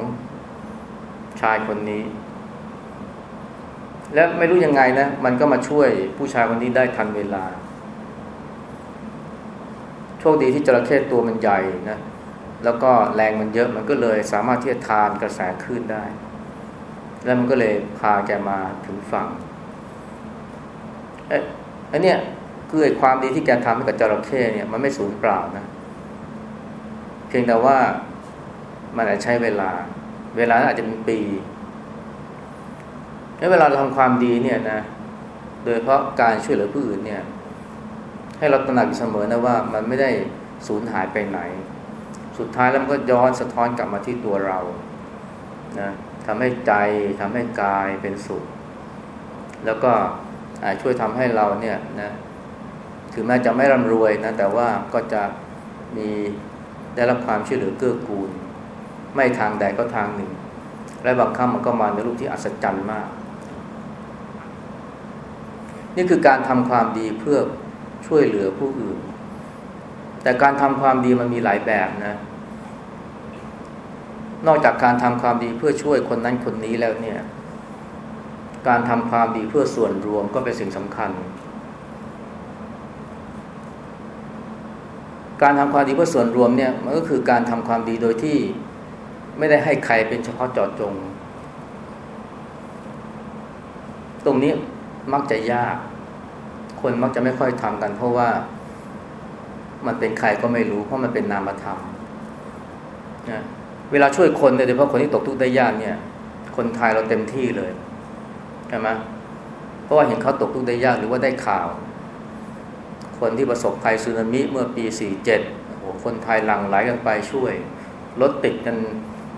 ชายคนนี้ แล้วไม่รู้ยังไงนะ มันก็มาช่วยผู้ชายคนนี้ได้ทันเวลา โชคดีที่จระเข้ตัวมันใหญ่นะ แล้วก็แรงมันเยอะมันก็เลยสามารถที่จะทานกระแสคลื่นได้ แล้วมันก็เลยพาแกมาถึงฝั่งเอ๊ะอันเนี้ยคือไอ้ความดีที่แกทำให้กับจระเข้เนี่ยมันไม่สูญเปล่านะ เพียงแต่ว่ามันอาจใช้เวลา เวลาอาจจะเป็นปี เวลาเราทำความดีเนี่ยนะ โดยเพราะการช่วยเหลือผู้อื่นเนี่ย ให้เราตระหนักเสมอนะว่ามันไม่ได้สูญหายไปไหน สุดท้ายแล้วมันก็ย้อนสะท้อนกลับมาที่ตัวเรา นะทำให้ใจทำให้กายเป็นสุข แล้วก็ช่วยทำให้เราเนี่ยนะถึงแม้จะไม่ร่ำรวยนะแต่ว่าก็จะมีได้รับความช่วยเหลือเกื้อกูล ไม่ทางใดก็ทางหนึ่ง และบางครั้งมันก็มาในรูปที่อัศจรรย์มาก นี่คือการทำความดีเพื่อช่วยเหลือผู้อื่น แต่การทำความดีมันมีหลายแบบนะ นอกจากการทำความดีเพื่อช่วยคนนั้นคนนี้แล้วเนี่ย การทำความดีเพื่อส่วนรวมก็เป็นสิ่งสำคัญ การทำความดีเพื่อส่วนรวมเนี่ยมันก็คือการทำความดีโดยที่ไม่ได้ให้ใครเป็นเฉพาะเจาะจง ตรงนี้ มักจะยาก คนมักจะไม่ค่อยทำกัน เพราะว่ามันเป็นใครก็ไม่รู้ เพราะมันเป็นนามธรรมนะเวลาช่วยคนโดยเฉพาะคนที่ตกทุกข์ได้ยากเนี่ย คนไทยเราเต็มที่เลยใช่ไหมเพราะว่าเห็นเขาตกทุกข์ได้ยากหรือว่าได้ข่าว คนที่ประสบภัยสึนามิเมื่อปี 47โอ้โหคนไทยหลั่งไหลกันไปช่วยรถติดกัน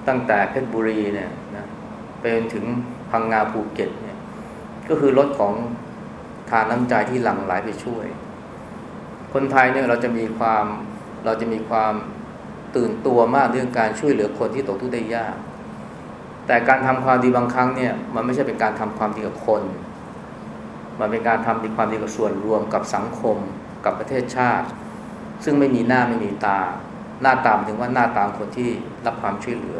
ตั้งแต่เพชรบุรีเนี่ยนะเป็นถึงพังงาภูเก็ตเนี่ย ก็คือรถของทานน้ำใจที่หลั่งไหลไปช่วย คนไทยเนี่ยเราจะมีความเราจะมีความตื่นตัวมากเรื่องการช่วยเหลือคนที่ตกทุกข์ได้ยาก แต่การทำความดีบางครั้งเนี่ย มันไม่ใช่เป็นการทำความดีกับคน มันเป็นการทำดีความดีกับส่วนรวมกับสังคมกับประเทศชาติ ซึ่งไม่มีหน้าไม่มีตา หน้าตามถึงว่าหน้าตามคนที่รับความช่วยเหลือ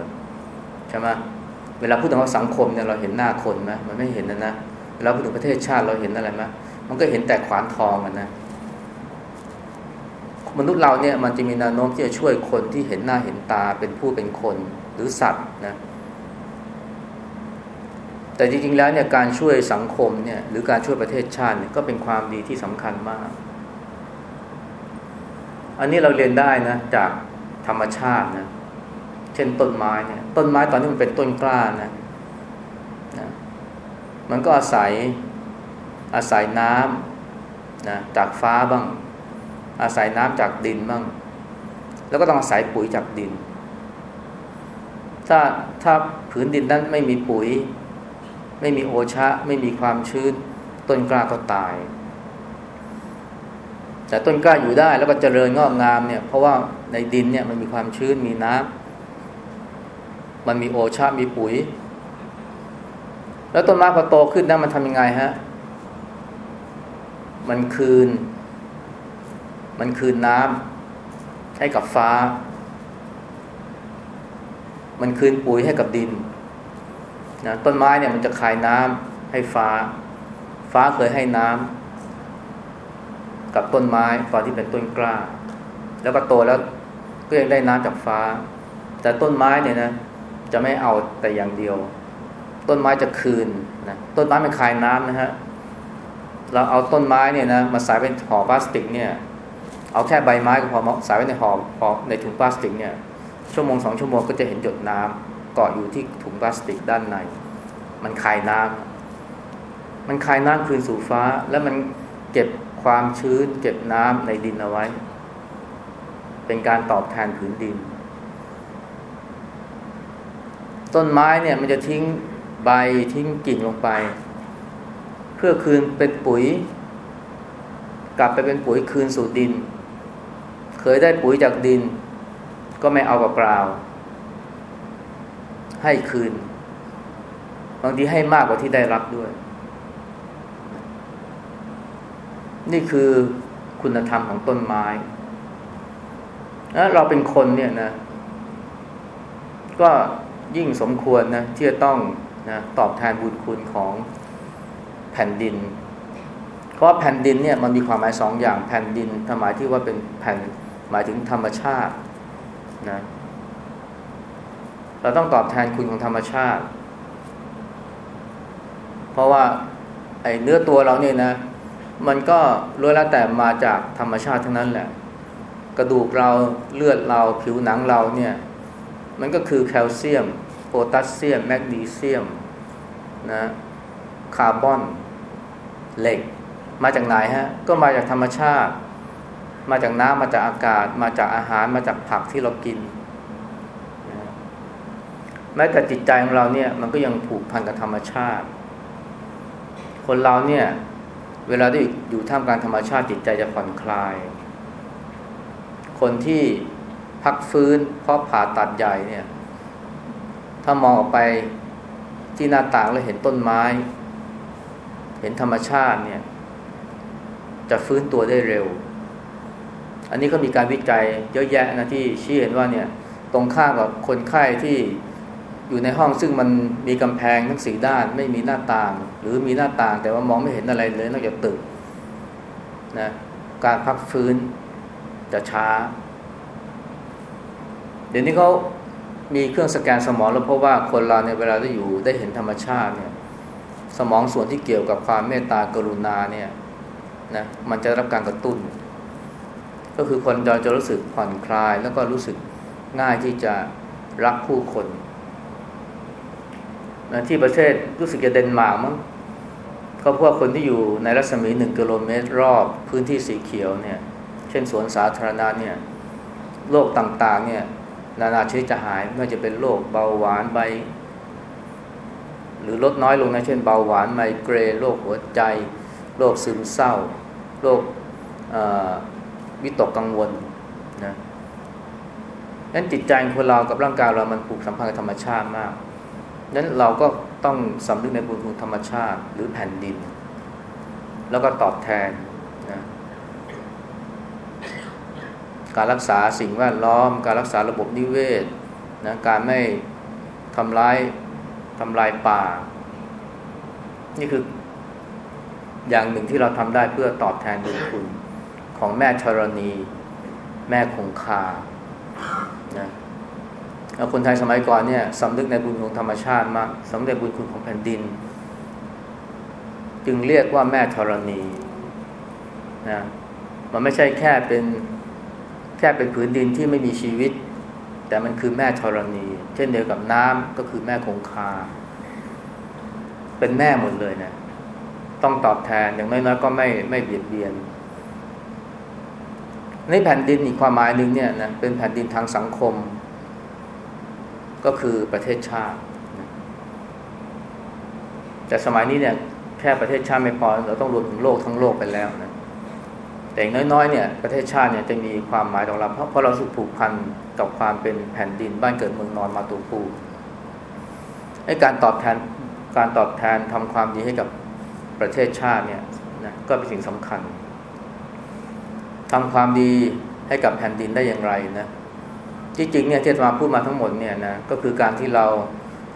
ใช่ไหมเวลาพูดถึงว่าสังคมเนี่ยเราเห็นหน้าคนไหมมันไม่เห็นนะนะเวลาพูดถึงประเทศชาติเราเห็นอะไรไหมมันก็เห็นแต่ขวานทองกันนะ มนุษย์เราเนี่ยมันจะมีแนวโน้มที่จะช่วยคนที่เห็นหน้าเห็นตาเป็นผู้เป็นคนหรือสัตว์นะ แต่จริงๆแล้วเนี่ยการช่วยสังคมเนี่ยหรือการช่วยประเทศชาติเนี่ยก็เป็นความดีที่สำคัญมาก อันนี้เราเรียนได้นะจากธรรมชาตินะ เช่นต้นไม้เนี่ยต้นไม้ตอนนี้มันเป็นต้นกล้านะนะ มันก็อาศัยอาศัยน้ำนะจากฟ้าบ้าง อาศัยน้ำจากดินบ้าง แล้วก็ต้องอาศัยปุ๋ยจากดิน ถ้าถ้าผืนดินนั้นไม่มีปุ๋ย ไม่มีโอชะ ไม่มีความชื้น ต้นกล้าก็ตาย แต่ต้นกล้าอยู่ได้แล้วก็เจริญงอกงามเนี่ยเพราะว่าในดินเนี่ยมันมีความชื้นมีน้ำมันมีโอชามีปุ๋ย แล้วต้นไม้พอโตขึ้นนะมันทำยังไงฮะ มันคืน มันคืนน้ำให้กับฟ้า มันคืนปุ๋ยให้กับดินนะต้นไม้เนี่ยมันจะคายน้ำให้ฟ้า ฟ้าเคยให้น้ำกับต้นไม้ตอนที่เป็นต้นกล้า แล้วก็โตแล้วก็ยังได้น้ำจากฟ้า แต่ต้นไม้เนี่ยนะจะไม่เอาแต่อย่างเดียว ต้นไม้จะคืนนะต้นไม้มันคายน้ำนะฮะเราเอาต้นไม้เนี่ยนะมาใส่เป็นห่อพลาสติกเนี่ย เอาแค่ใบไม้ก็พอมาใส่ไว้ในห่อในถุงพลาสติกเนี่ยชั่วโมงสองชั่วโมงก็จะเห็นหยดน้ำเกาะอยู่ที่ถุงพลาสติกด้านใน มันคายน้ำมันคายน้ำคืนสู่ฟ้า แล้วมันเก็บความชื้น เก็บน้ำในดินเอาไว้ เป็นการตอบแทนผืนดิน ต้นไม้เนี่ยมันจะทิ้ง ใบทิ้งกิ่งลงไป เพื่อคืนเป็นปุ๋ย กลับไปเป็นปุ๋ยคืนสู่ดิน เคยได้ปุ๋ยจากดิน ก็ไม่เอาเปล่า ให้คืน บางทีให้มากกว่าที่ได้รับด้วย นี่คือคุณธรรมของต้นไม้แล้วเราเป็นคนเนี่ยนะ ก็ยิ่งสมควรนะที่จะต้อง นะตอบแทนบุญคุณของแผ่นดิน เพราะแผ่นดินเนี่ยมันมีความหมายสองอย่างแผ่นดินหมายที่ว่าเป็นแผ่นหมายถึงธรรมชาตินะเราต้องตอบแทนคุณของธรรมชาติ เพราะว่าไอ้เนื้อตัวเราเนี่ยนะ มันก็ล้วนแล้วแต่มาจากธรรมชาติทั้งนั้นแหละ กระดูกเราเลือดเราผิวหนังเราเนี่ย มันก็คือแคลเซียม โพแทสเซียม แมกนีเซียมนะคาร์บอนเหล็ก มาจากไหนฮะ ก็มาจากธรรมชาติ มาจากน้ำมาจากอากาศ มาจากอาหารมาจากผักที่เรากินแม้แต่จิตใจของเราเนี่ยมันก็ยังผูกพันกับธรรมชาติ คนเราเนี่ย เวลาที่อยู่ท่ามกลางธรรมชาติจิตใจจะผ่อนคลาย คนที่พักฟื้นเพราะผ่าตัดใหญ่เนี่ย ถ้ามองออกไปที่หน้าต่างแล้วเห็นต้นไม้ เห็นธรรมชาติเนี่ย จะฟื้นตัวได้เร็ว อันนี้ก็มีการวิจัยเยอะแยะนะที่ชี้เห็นว่าเนี่ย ตรงข้ามกับคนไข้ที่อยู่ในห้องซึ่งมันมีกำแพงทั้งสี่ด้าน ไม่มีหน้าต่าง หรือมีหน้าต่าง แต่ว่ามองไม่เห็นอะไรเลยนอกจากตึกนะการพักฟื้นจะช้า เดี๋ยวนี้เขา มีเครื่องสแกนสมองแล้วเพราะว่าคนเราในเวลาที่อยู่ได้เห็นธรรมชาติเนี่ยสมองส่วนที่เกี่ยวกับความเมตตากรุณาเนี่ยนะมันจะรับการกระตุ้น ก็คือคนเราจะรู้สึกผ่อนคลาย แล้วก็รู้สึกง่ายที่จะรักผู้คนนะที่ประเทศรู้สึกจะเดนมาร์กมั้งเขาพวกคนที่อยู่ในรัศมีหนึ่งกิโลเมตร รอบพื้นที่สีเขียวเนี่ย เช่นสวนสาธารณะเนี่ยโรคต่างๆเนี่ย นานาชนิดจะหายไม่ว่าจะเป็นโรคเบาหวานใบหรือลดน้อยลงนะเช่นเบาหวานไมเกรนโรคหัวใจโรคซึมเศร้าโรควิตกกังวลนะนั้นจิตใจคนเรากับร่างกายเรามันผูกสัมพันธ์กับธรรมชาติมากนั้นเราก็ต้องสำนึกในบุญคุณธรรมชาติหรือแผ่นดิน แล้วก็ตอบแทนนะ การรักษาสิ่งแวดล้อม การรักษาระบบนิเวศนะการไม่ทำร้ายทำลายป่า นี่คืออย่างหนึ่งที่เราทำได้เพื่อตอบแทนบุญคุณของแม่ธรณี แม่คงคานะคนไทยสมัยก่อนเนี่ยสำนึกในบุญของธรรมชาติมากสำนึกในบุญคุณของแผ่นดิน จึงเรียกว่าแม่ธรณีนะมันไม่ใช่แค่เป็น แค่เป็นผืนดินที่ไม่มีชีวิต แต่มันคือแม่ธรณี เช่นเดียวกับน้ำก็คือแม่คงคา เป็นแม่หมดเลยนะต้องตอบแทนอย่างน้อยๆก็ไม่ไม่เบียดเบียนในแผ่นดินอีกความหมายหนึ่งเนี่ยนะเป็นแผ่นดินทางสังคม ก็คือประเทศชาติ แต่สมัยนี้เนี่ยแค่ประเทศชาติไม่พอเราต้องรวมถึงโลกทั้งโลกไปแล้วนะ แต่น้อยๆเนี่ยประเทศชาติเนี่ยจะมีความหมายของเราเพราะเพราะเราสุขผูกพันกับความเป็นแผ่นดินบ้านเกิดเมืองนอนมาตูปูให้การตอบแทนการตอบแทนทำความดีให้กับประเทศชาติเนี่ยนะก็เป็นสิ่งสำคัญทำความดีให้กับแผ่นดินได้อย่างไรนะที่จริงเนี่ยที่มาพูดมาทั้งหมดเนี่ยนะก็คือการที่เรา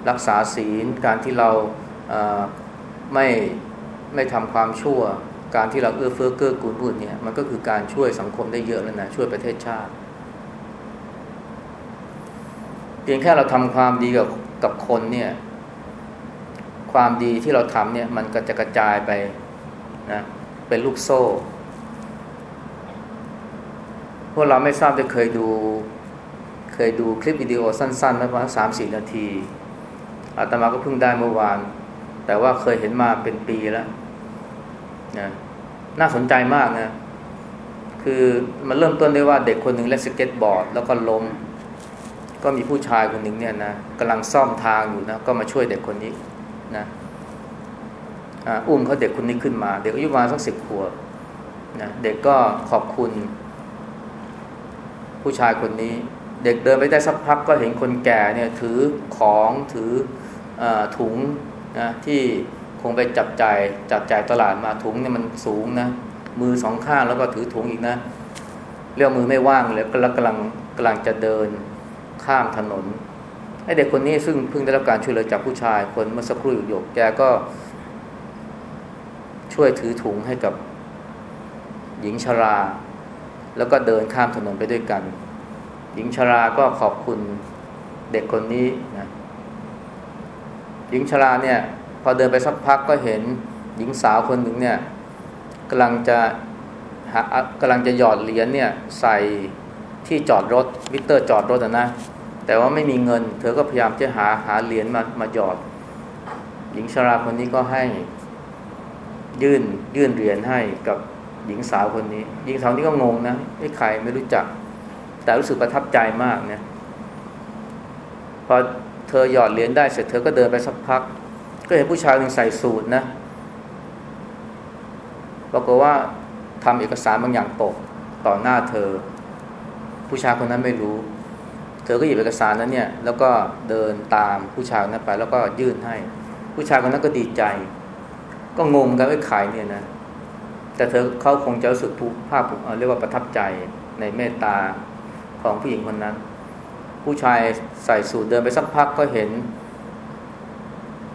รักษาศีล การที่เราไม่ไม่ทำความชั่ว การที่เราเอื้อเฟื้อเกื้อกูลบุญเนี่ยมันก็คือการช่วยสังคมได้เยอะแล้วนะช่วยประเทศชาติ เพียงแค่เราทำความดีกับกับคนเนี่ย ความดีที่เราทำเนี่ย มันก็จะกระจายไปนะเป็นลูกโซ่พวกเราไม่ทราบจะเคยดูเคยดูคลิปวิดีโอสั้นๆประมาณสามสี่นาทีอาตมาก็เพิ่งได้เมื่อวาน แต่ว่าเคยเห็นมาเป็นปีแล้วนะ น่าสนใจมากนะคือมันเริ่มต้นได้ว่าเด็กคนหนึ่งเล่นสเก็ตบอร์ด แล้วก็ล้ม ก็มีผู้ชายคนหนึ่งเนี่ยนะกำลังซ่อมทางอยู่นะก็มาช่วยเด็กคนนี้นะอุ้มเขาเด็กคนนี้ขึ้นมา เด็กอายุประมาณสักสิบขวบนะเด็กก็ขอบคุณ ผู้ชายคนนี้ เด็กเดินไปได้สักพักก็เห็นคนแก่เนี่ยถือของถืออถุงนะที่ คงไปจับจ่ายจับจ่ายตลาดมาถุงเนี่ยมันสูงนะ มือสองข้างแล้วก็ถือถุงอีกนะ เรียกมือไม่ว่างเลยก็กำลังกำลังจะเดินข้ามถนนไอเด็กคนนี้ซึ่งเพิ่งได้รับการช่วยเหลือจากผู้ชายคนเมื่อสักครู่อยู่แกก็ ช่วยถือถุงให้กับหญิงชรา แล้วก็เดินข้ามถนนไปด้วยกัน หญิงชราก็ขอบคุณเด็กคนนี้นะหญิงชราเนี่ย พอเดินไปสักพักก็เห็นหญิงสาวคนหนึ่งเนี่ยกำลังจะกำลังจะหยอดเหรียญเนี่ยใส่ที่จอดรถมิเตอร์จอดรถนะ แต่ว่าไม่มีเงิน เธอก็พยายามจะหาหาเหรียญมามาหยอด หญิงชราคนนี้ก็ให้ยื่นยื่นเหรียญให้กับหญิงสาวคนนี้ หญิงสาวนี้ก็งงนะไม่ใครไม่รู้จัก แต่รู้สึกประทับใจมากเนี่ยพอเธอหยอดเหรียญได้เสร็จเธอก็เดินไปสักพัก ก็เห็นผู้ชายหนึ่งใส่สูทนะปรากฏว่าทำเอกสารบางอย่างตกต่อหน้าเธอ ผู้ชายคนนั้นไม่รู้ เธอก็หยิบเอกสารนั้นเนี่ย แล้วก็เดินตามผู้ชายนั้นไป แล้วก็ยื่นให้ ผู้ชายคนนั้นก็ดีใจ ก็งงกันว่าขายเนี่ยนะ แต่เธอเขาคงจะรู้สึกผูกภาพเรียกว่าประทับใจในเมตตาของผู้หญิงคนนั้น ผู้ชายใส่สูทเดินไปสักพักก็เห็น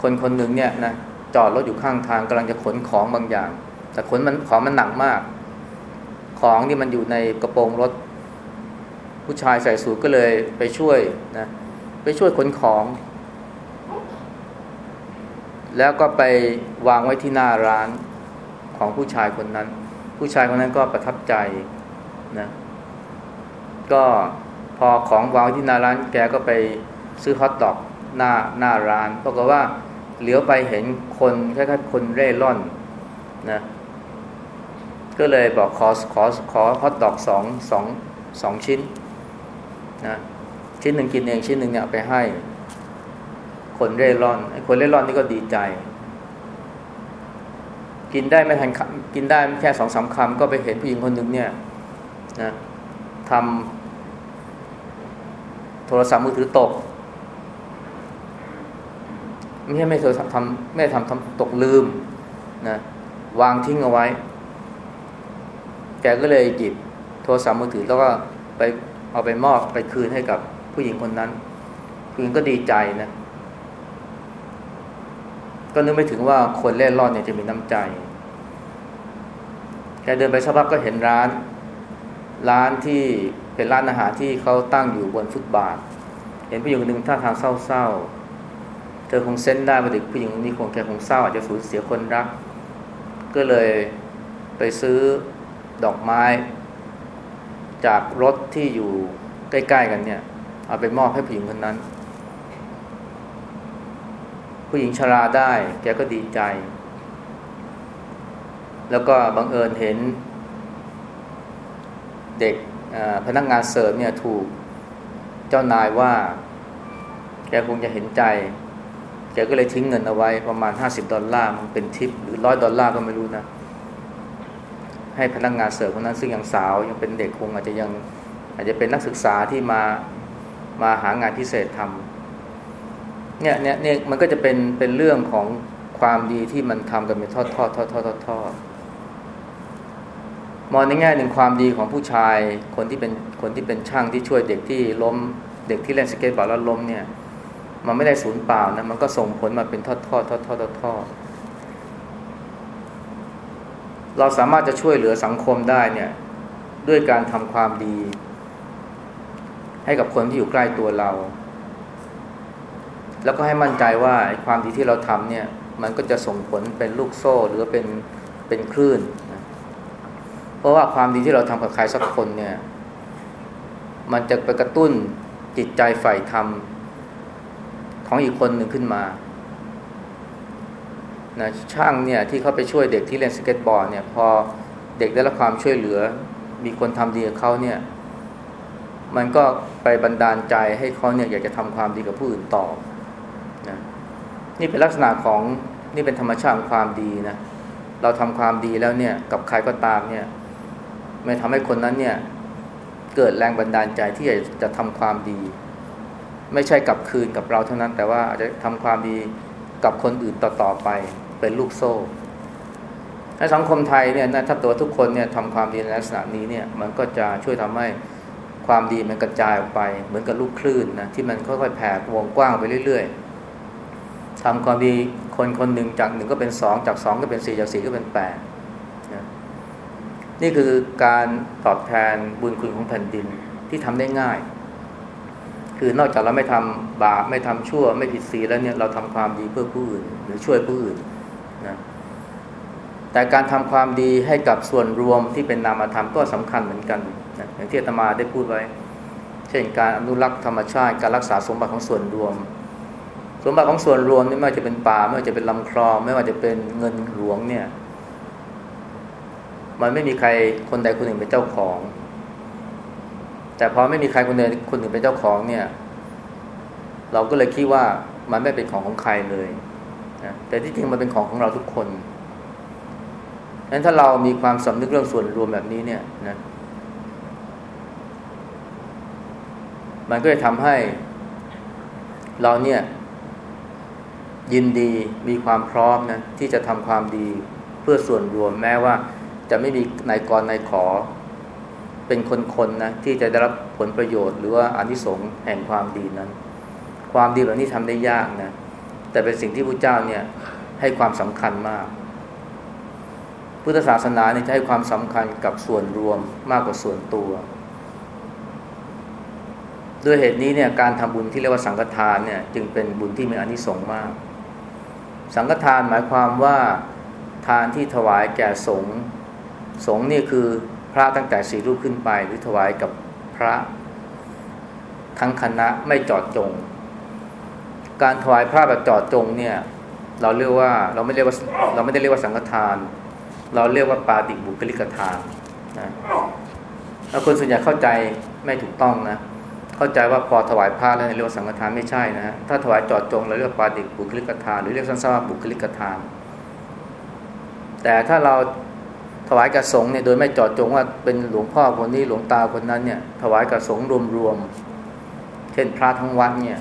คนคนหนึ่งเนี่ยนะจอดรถอยู่ข้างทางกำลังจะขนของบางอย่าง แต่ขนมันของมันหนักมาก ของนี่มันอยู่ในกระโปรงรถ ผู้ชายใส่สูทก็เลยไปช่วยนะไปช่วยขนของ แล้วก็ไปวางไว้ที่หน้าร้านของผู้ชายคนนั้น ผู้ชายคนนั้นก็ประทับใจนะก็พอของวางไว้ที่หน้าร้านแกก็ไปซื้อฮอทดอกหน้าหน้าร้านเพราะว่า เหลียวไปเห็นคนคล้ายๆคนเร่ร่อนนะ ก็เลยบอกขอขอขอฮอทดอกสองสองสองชิ้นนะชิ้นหนึ่งกินเองชิ้นหนึ่งเนี่ยไปให้ คนเร่ร่อนไอ้คนเร่ร่อนนี่ก็ดีใจ กินได้ไม่ทันกินได้แค่สองสาคำก็ไปเห็นผู้หญิงคนหนึ่งเนี่ยนะทำโทรศัพท์มือถือตก ไม่ใช่ไม่เธอทำไม่ทำทำตกลืมนะวางทิ้งเอาไว้ แกก็เลยหยิบโทรศัพท์มือถือแล้วก็ไปเอาไปมอบไปคืนให้กับผู้หญิงคนนั้น ผู้หญิงก็ดีใจนะ ก็นึกไม่ถึงว่าคนเล่ร่อนเนี่ยจะมีน้ำใจ แกเดินไปสักพักก็เห็นร้าน ร้านที่เป็นร้านอาหารที่เขาตั้งอยู่บนฟุตบาท เห็นผู้หญิงคนหนึ่งท่าทางเศร้าๆ เธอคงเส้นได้ว่าเด็กผู้หญิงคนนี้คงแกคงเศร้าอาจจะสูญเสียคนรัก ก็เลยไปซื้อดอกไม้ จากรถที่อยู่ใกล้ ๆ กันเนี่ย เอาไปมอบให้ผู้หญิงคนนั้น ผู้หญิงชราได้ แกก็ดีใจ แล้วก็บังเอิญเห็น เด็กพนักงานเสิร์ฟเนี่ยถูกเจ้านายว่า แกคงจะเห็นใจ กก็เลยทิ้งเงินเอาไว้ประมาณห้าสิบดอลลาร์มันเป็นทิปหรือร้อยดอลลาร์ก็ไม่รู้นะ ให้พนักงานเสิร์ฟคนนั้นซึ่งยังสาวยังเป็นเด็กคงอาจจะยังอาจจะเป็นนักศึกษาที่มามาหางานพิเศษทำเนี่ยเนี่ยเนี่ยมันก็จะเป็นเป็นเรื่องของความดีที่มันทำกันเป็นทอดทอดทอดทอดทอดทอดมองในแง่หนึ่งความดีของผู้ชายคนที่เป็นคนที่เป็นช่างที่ช่วยเด็กที่ล้ม เด็กที่เล่นสเก็ตบอร์ดแล้วล้มเนี่ย มันไม่ได้สูญเปล่านะมันก็ส่งผลมาเป็นทอดทอดทอดทอดทอดเราสามารถจะช่วยเหลือสังคมได้เนี่ย ด้วยการทำความดี ให้กับคนที่อยู่ใกล้ตัวเรา แล้วก็ให้มั่นใจว่าความดีที่เราทำเนี่ย มันก็จะส่งผลเป็นลูกโซ่หรือเป็นเป็นคลื่นเพราะว่าความดีที่เราทำกับใครสักคนเนี่ย มันจะไปกระตุ้นจิตใจฝ่ายธรรม ของอีกคนหนึ่งขึ้นมานะช่างเนี่ยที่เขาไปช่วยเด็กที่เล่นสเก็ตบอร์ดเนี่ยพอเด็กได้รับความช่วยเหลือ มีคนทำดีกับเขาเนี่ยมันก็ไปบันดาลใจให้เขาเนี่ยอยากจะทำความดีกับผู้อื่นต่อนะนี่เป็นลักษณะของนี่เป็นธรรมชาติของความดีนะเราทำความดีแล้วเนี่ยกับใครก็ตามเนี่ยไม่ทำให้คนนั้นเนี่ยเกิดแรงบันดาลใจที่จะจะทำความดี ไม่ใช่กลับคืนกับเราเท่านั้น แต่ว่าอาจจะทำความดีกับคนอื่นต่อๆไปเป็นลูกโซ่ในสังคมไทยเนี่ยถ้าตัวทุกคนเนี่ยทำความดีในลักษณะนี้เนี่ยมันก็จะช่วยทำให้ความดีมันกระจายออกไป เหมือนกับลูกคลื่นนะที่มันค่อยๆแผ่วงกว้างไปเรื่อย ๆทำความดีคนคนหนึ่งจากหนึ่งก็เป็นสองจากสองก็เป็นสี่จากสี่ก็เป็นแปดนี่คือการตอบแทนบุญคุณของแผ่นดินที่ทำได้ง่าย คือนอกจากเราไม่ทำบาปไม่ทำชั่ว ไม่ผิดศีลแล้วเนี่ยเราทำความดีเพื่อผู้อื่น หรือช่วยผู้อื่นนะแต่การทำความดีให้กับส่วนรวมที่เป็นนามธรรมก็สำคัญเหมือนกันนะอย่างที่อาตมาได้พูดไว้ เช่นการอนุรักษ์ธรรมชาติการรักษาสมบัติของส่วนรวม สมบัติของส่วนรวมนี่ไม่ว่าจะเป็นป่าไม่ว่าจะเป็นลำคลอง ไม่ว่าจะเป็นเงินหลวงเนี่ย มันไม่มีใครคนใดคนหนึ่งเป็นเจ้าของ แต่พอไม่มีใครคนใดคนหนึ่งเป็นเจ้าของเนี่ย เราก็เลยคิดว่ามันไม่เป็นของของใครเลยนะแต่ที่จริงมันเป็นของของเราทุกคนงนั้นถ้าเรามีความสำนึกเรื่องส่วนรวมแบบนี้เนี่ยนะมันก็จะทำให้ เราเนี่ย ยินดีมีความพร้อมนะที่จะทำความดีเพื่อส่วนรวมแม้ว่าจะไม่มีนายกรนายขอ เป็นคนๆนะที่จะได้รับผลประโยชน์ หรือว่าอานิสงส์แห่งความดีนั้น ความดีแบบนี้ทำได้ยากนะแต่เป็นสิ่งที่พระเจ้าเนี่ยให้ความสำคัญมาก พุทธศาสนาเนี่ยจะให้ความสำคัญกับส่วนรวมมากกว่าส่วนตัว ด้วยเหตุนี้เนี่ยการทำบุญที่เรียกว่าสังฆทานเนี่ยจึงเป็นบุญที่มีอานิสงส์มาก สังฆทานหมายความว่าทานที่ถวายแก่สงฆ์สงฆ์นี่คือ ระตั้งแต่สี่รูปขึ้นไป หรือถวายกับพระทั้งคณะไม่จอดจง การถวายพระแบบจอดจงเนี่ย เราเรียกว่าเราไม่เรียกว่าเราไม่ได้เรียกว่าสังฆทาน เราเรียกว่าปาติบุคลิกทานนะแล้วคนส่วนใหญ่เข้าใจไม่ถูกต้องนะเข้าใจว่าพอถวายพระแล้วเรียกว่าสังฆทานไม่ใช่นะถ้าถวายจอดจงเราเรียกปาติบุคลิกทาน หรือเรียกสั้นๆว่าบุคลิกทาน แต่ถ้าเรา ถวายกับสงเนี่ยโดยไม่จอดจงว่าเป็นหลวงพ่อคนนี้หลวงตาคนนั้นเนี่ยถวายกับสงรวมๆเช่นพระทั้งวัดเนี่ย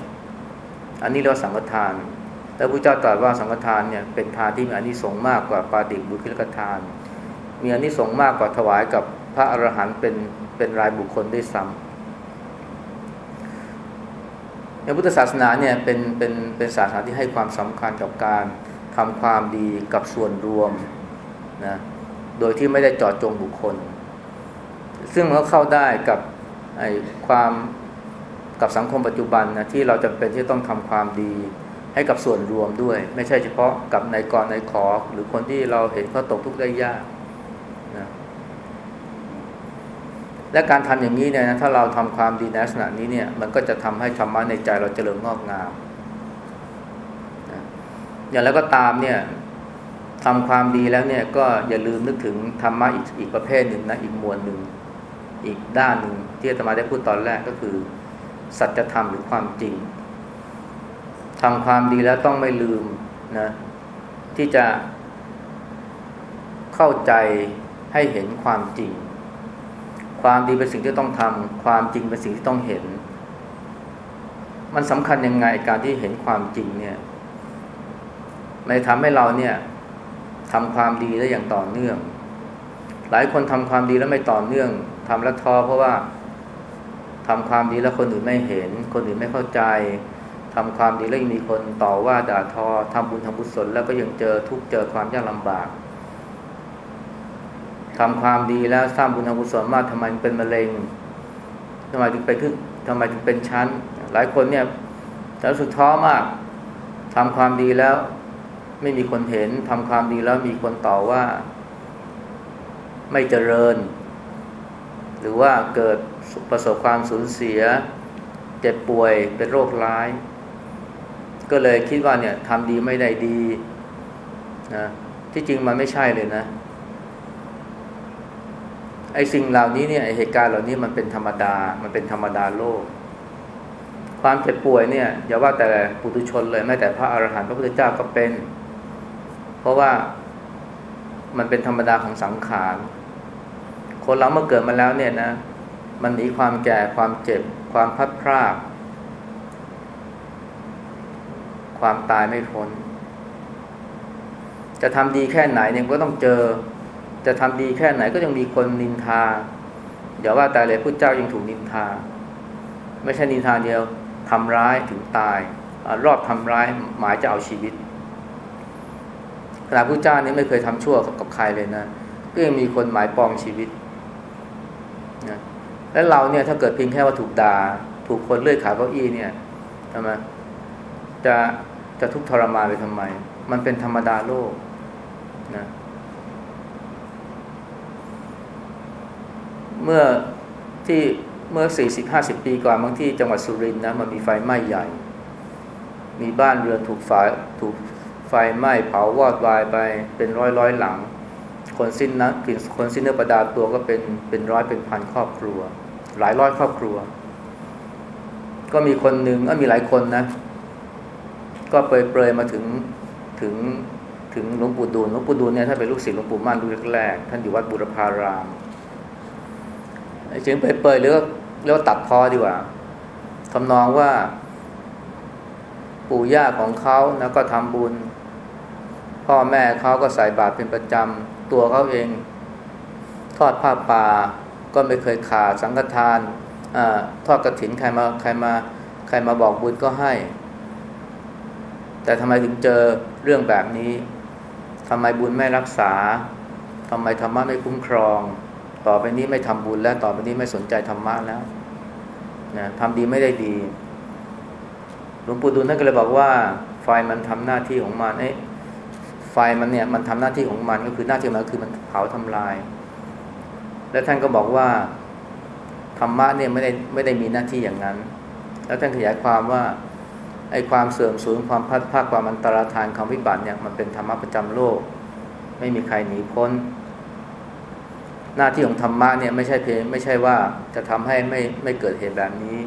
อันนี้เรียกว่าสังฆทาน แล้วพระเจ้าตรัสว่าสังฆทานเนี่ยเป็นทานที่มีอานิสงส์มากกว่าปาติบุคคลกทาน มีอานิสงส์มากกว่าถวายกับพระอรหันต์เป็นเป็นรายบุคคลด้วยซ้ำในพุทธศาสนาเนี่ยเป็นเป็นเป็นศาสนาที่ให้ความสำคัญกับการทำความดีกับส่วนรวมนะ โดยที่ไม่ได้จอดจงบุคคล ซึ่งมันก็เข้าได้กับไอ้ความกับสังคมปัจจุบันนะที่เราจำเป็นที่ต้องทำความดีให้กับส่วนรวมด้วย ไม่ใช่เฉพาะกับนายกรนายขอ หรือคนที่เราเห็นเขาตกทุกข์ได้ยากนะและการทำอย่างนี้เนี่ยนะถ้าเราทำความดีในลักษณะนี้เนี่ยมันก็จะทำให้ธรรมะในใจเราเจริญงอกงามนะอย่างแล้วก็ตามเนี่ย ทำความดีแล้วเนี่ยก็อย่าลืมนึกถึงธรรมะอีกอีกประเภทหนึ่งนะอีกมวลหนึ่งอีกด้านหนึ่งที่อาตมาได้พูดตอนแรกก็คือ สัจธรรมหรือความจริงทำความดีแล้วต้องไม่ลืมนะที่จะเข้าใจให้เห็นความจริง ความดีเป็นสิ่งที่ต้องทำความจริงเป็นสิ่งที่ต้องเห็น มันสำคัญยังไงการที่เห็นความจริงเนี่ยมันทำให้เราเนี่ย ทำความดีได้อย่างต่อเนื่อง หลายคนทำความดีแล้วไม่ต่อเนื่องทำแล้วท้อเพราะว่าทำความดีแล้วคนอื่นไม่เห็น คนอื่นไม่เข้าใจทำความดีแล้วยังมีคนต่อว่าด่าทอทำบุญทำบุญสนแล้วก็ยังเจอทุกเจอความยากลำบากทำความดีแล้วสร้างบุญทำบุญสนมากทำไมเป็นมะเร็งทำไมถึงไปขึ้นทำไมถึงเป็นชั้น หลายคนเนี่ยจะรู้สึกท้อมากทำความดีแล้ว ไม่มีคนเห็นทำความดีแล้วมีคนต่อว่า ไม่เจริญ หรือว่าเกิดประสบความสูญเสีย เจ็บป่วยเป็นโรคร้าย ก็เลยคิดว่าเนี่ยทำดีไม่ได้ดีนะที่จริงมันไม่ใช่เลยนะไอ้สิ่งเหล่านี้เนี่ยไอเหตุการณ์เหล่านี้มันเป็นธรรมดา มันเป็นธรรมดาโลก ความเจ็บป่วยเนี่ยอย่าว่าแต่ปุถุชนเลยแม้แต่พระอรหันต์พระพุทธเจ้าก็เป็น ราะว่ามันเป็นธรรมดาของสังขาร คนเราเมื่อเกิดมาแล้วเนี่ยนะ มันมีความแก่ความเจ็บ ความพัดพราก ความตายไม่พ้น จะทำดีแค่ไหนเนี่ยก็ต้องเจอ จะทำดีแค่ไหนก็ยังมีคนนินทาอย่าว่าแต่เลยพุทธเจ้ายังถูกนินทา ไม่ใช่นินทาเดียวทำร้ายถึงตายอรอบทำร้ายหมายจะเอาชีวิต ขณะพุทธเจ้านี่ไม่เคยทำชั่วกับใครเลยนะก็ยังมีคนหมายปองชีวิตนะและเราเนี่ยถ้าเกิดเพียงแค่ว่าถูกด่าถูกคนเลื่อยขาเก้าอี้เนี่ยทำไมจะจะทุกข์ทรมานไปทำไม มันเป็นธรรมดาโลกนะเมื่อที่เมื่อสี่สิบห้าสิบปีก่อนบางที่จังหวัดสุรินทร์นะมันมีไฟไหม้ใหญ่ มีบ้านเรือนถูกไฟถูก ไฟไหม้เผาวอดวายไปเป็นร้อยร้อยหลัง คนสิ้นนะคนสิ้นเนื้อประดาตัวก็เป็นเป็นร้อยเป็นพันครอบครัว หลายร้อยครอบครัว ก็มีคนหนึ่งก็มีหลายคนนะ ก็เปรยเปรยมาถึงถึงถึงหลวงปู่ดูลหลวงปู่ดูลเนี่ยท่านเป็นลูกศิษย์หลวงปู่มั่นรุ่นแรกท่านอยู่วัดบุรพารามเสียงเปรยเปรยหรือเรียกว่าตัดพอดีกว่าทำนองว่าปู่ย่าของเขานะก็ทำบุญ พ่อแม่เขาก็ใส่บาตรเป็นประจำ ตัวเขาเองทอดผ้าป่าก็ไม่เคยขาดสังฆทานอทอดกระถินใครมาใครมาใครมาบอกบุญก็ให้ แต่ทำไมถึงเจอเรื่องแบบนี้ทำไมบุญไม่รักษาทำไมธรรมะไม่คุ้มครอง ต่อไปนี้ไม่ทำบุญแล้วต่อไปนี้ไม่สนใจธรรมะแล้วนะทำดีไม่ได้ดี หลวงปู่ดูลท่านก็เลยบอกว่า ไฟมันทำหน้าที่ของมันเอ้ไฟมันเนี่ยมันทำหน้าที่ของมันก็คือหน้าที่มันคือมันเผาทำลาย แล้วท่านก็บอกว่าธรรมะเนี่ยไม่ได้ไม่ได้มีหน้าที่อย่างนั้น แล้วท่านขยายความว่าไอ้ความเสื่อมสูญความพัดภาคความอันตรธานความวิบัติเนี่ยมันเป็นธรรมะประจำโลก ไม่มีใครหนีพ้น หน้าที่ของธรรมะเนี่ยไม่ใช่เพียงไม่ใช่ว่าจะทำให้ไม่ไม่เกิดเหตุแบบนี้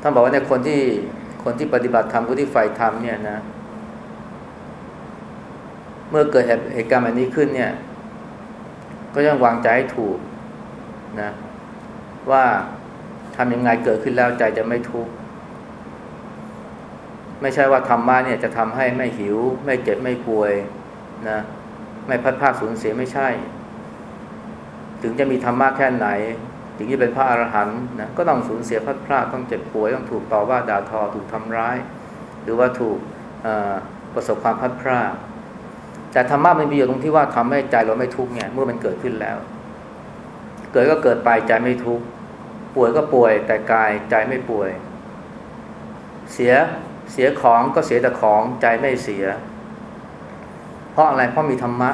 ท่านบอกว่าในคนที่คนที่ปฏิบัติธรรมคนที่ใฝ่ธรรมเนี่ยนะเเมื่อเกิดเหตุการณ์แบบนี้ขึ้นเนี่ย ก็ยังวางใจให้ถูกนะ ว่าทำยังไงเกิดขึ้นแล้วใจจะไม่ทุกข์ไม่ใช่ว่าธรรมะเนี่ยจะทำให้ไม่หิว ไม่เจ็บไม่ป่วยนะ ไม่พัดภาคสูญเสียไม่ใช่ ถึงจะมีธรรมะแค่ไหน ถึงจะเป็นพระอรหันต์นะก็ต้องสูญเสียพัดพลาดต้องเจ็บป่วยต้องถูกต่อว่าด่าทอถูกทำร้าย หรือว่าถูกประสบความพัดพลาด แต่ธรรมะมันมีอยู่ตรงที่ว่าทำให้ใจเราไม่ทุกข์เนี่ยเมื่อมันเกิดขึ้นแล้ว เกิดก็เกิดไปใจไม่ทุกข์ป่วยก็ป่วย แต่กายใจไม่ป่วย เสียเสียของก็เสียแต่ของใจไม่เสีย เพราะอะไรเพราะมีธรรมะ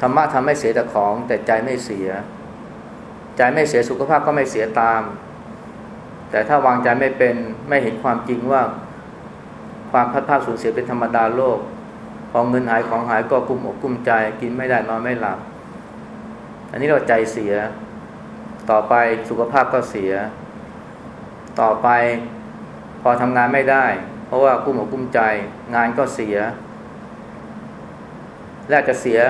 ธรรมะทำให้เสียแต่ของแต่ใจไม่เสีย ใจไม่เสียสุขภาพก็ไม่เสียตาม แต่ถ้าวางใจไม่เป็นไม่เห็นความจริงว่าความพัดภาคสูญเสียเป็นธรรมดาโลก พอเงินหายของหายก็กุ้มอกกุ้มใจ กินไม่ได้นอนไม่หลับ อันนี้เราใจเสีย ต่อไปสุขภาพก็เสีย ต่อไปพอทำงานไม่ได้ เพราะว่ากุ้มอกกุ้มใจ งานก็เสีย และจะเสีย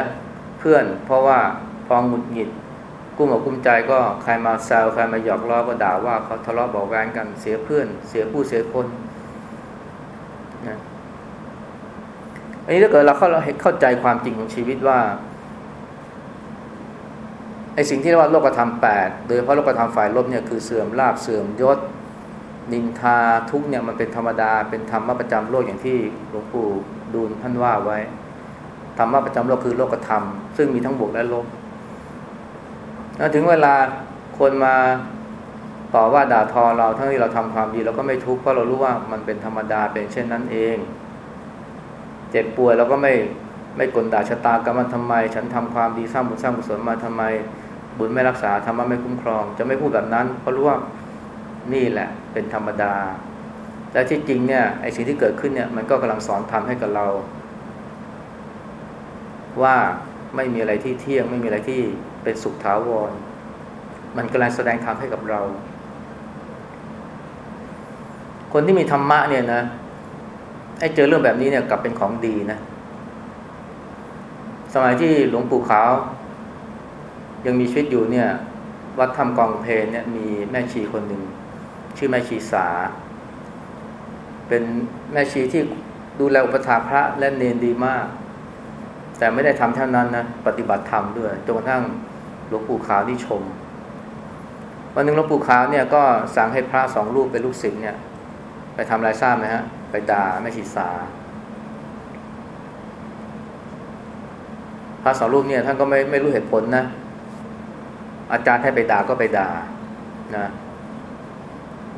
เพื่อน เพราะว่าพอหงุดหงิด กุ้มอกกุ้มใจก็ใครมาแซวใครมาหยอกล้อก็ด่าว่าเขาทะเลาะบอกแวงกันเสียเพื่อน เสียผู้เสียคนนะ อันนี้ถ้าเกิดเราเข้าเราเข้าใจความจริงของชีวิตว่าไอสิ่งที่เรียกว่าโลกธรรมแปดโดยเฉพาะโลกธรรมฝ่ายลบเนี่ยคือเสื่อมลาบเสื่อมยศ นินทาทุกเนี่ยมันเป็นธรรมดาเป็นธรรมะประจำโลกอย่างที่หลวงปู่ดูลท่านว่าไว้ธรรมะประจำโลกคือโลกธรรม ซึ่งมีทั้งบวกและลบถึงเวลาคนมาต่อว่าด่าทอเราทั้งที่เราทำความดีเราก็ไม่ทุกข์เพราะเรารู้ว่ามันเป็นธรรมดาเป็นเช่นนั้นเอง เจ็บป่วยเราก็ไม่ไม่กลด่าชะตากรรมทำไม ฉันทำความดีสร้างบุญสร้างกุศลมาทำไม บุญไม่รักษาธรรมะไม่คุ้มครอง จะไม่พูดแบบนั้น เพราะรู้ว่านี่แหละเป็นธรรมดา และที่จริงเนี่ยไอ้สิ่งที่เกิดขึ้นเนี่ยมันก็กำลังสอนทำให้กับเรา ว่าไม่มีอะไรที่เที่ยง ไม่มีอะไรที่เป็นสุขถาวร มันกำลังแสดงธรรมให้กับเรา คนที่มีธรรมะเนี่ยนะ ไอ้เจอเรื่องแบบนี้เนี่ยกลับเป็นของดีนะ สมัยที่หลวงปู่ขาว ยังมีชีวิตอยู่เนี่ย วัดธรรมกองเพลเนี่ยมีแม่ชีคนหนึ่ง ชื่อแม่ชีสา เป็นแม่ชีที่ดูแลอุปถาพระและเนนดีมาก แต่ไม่ได้ทำเท่านั้นนะ ปฏิบัติธรรมด้วยจนกระทั่งหลวงปู่ขาวที่ชม วันหนึ่งหลวงปู่ขาวเนี่ยก็สั่งให้พระสองรูปเป็นลูกศิษย์เนี่ย ไปทำอะไรทราบไหมฮะ ไปด่าแม่ชีสาพระสองรูปเนี่ยท่านก็ไม่ไม่รู้เหตุผลนะ อาจารย์ให้ไปด่าก็ไปด่านะ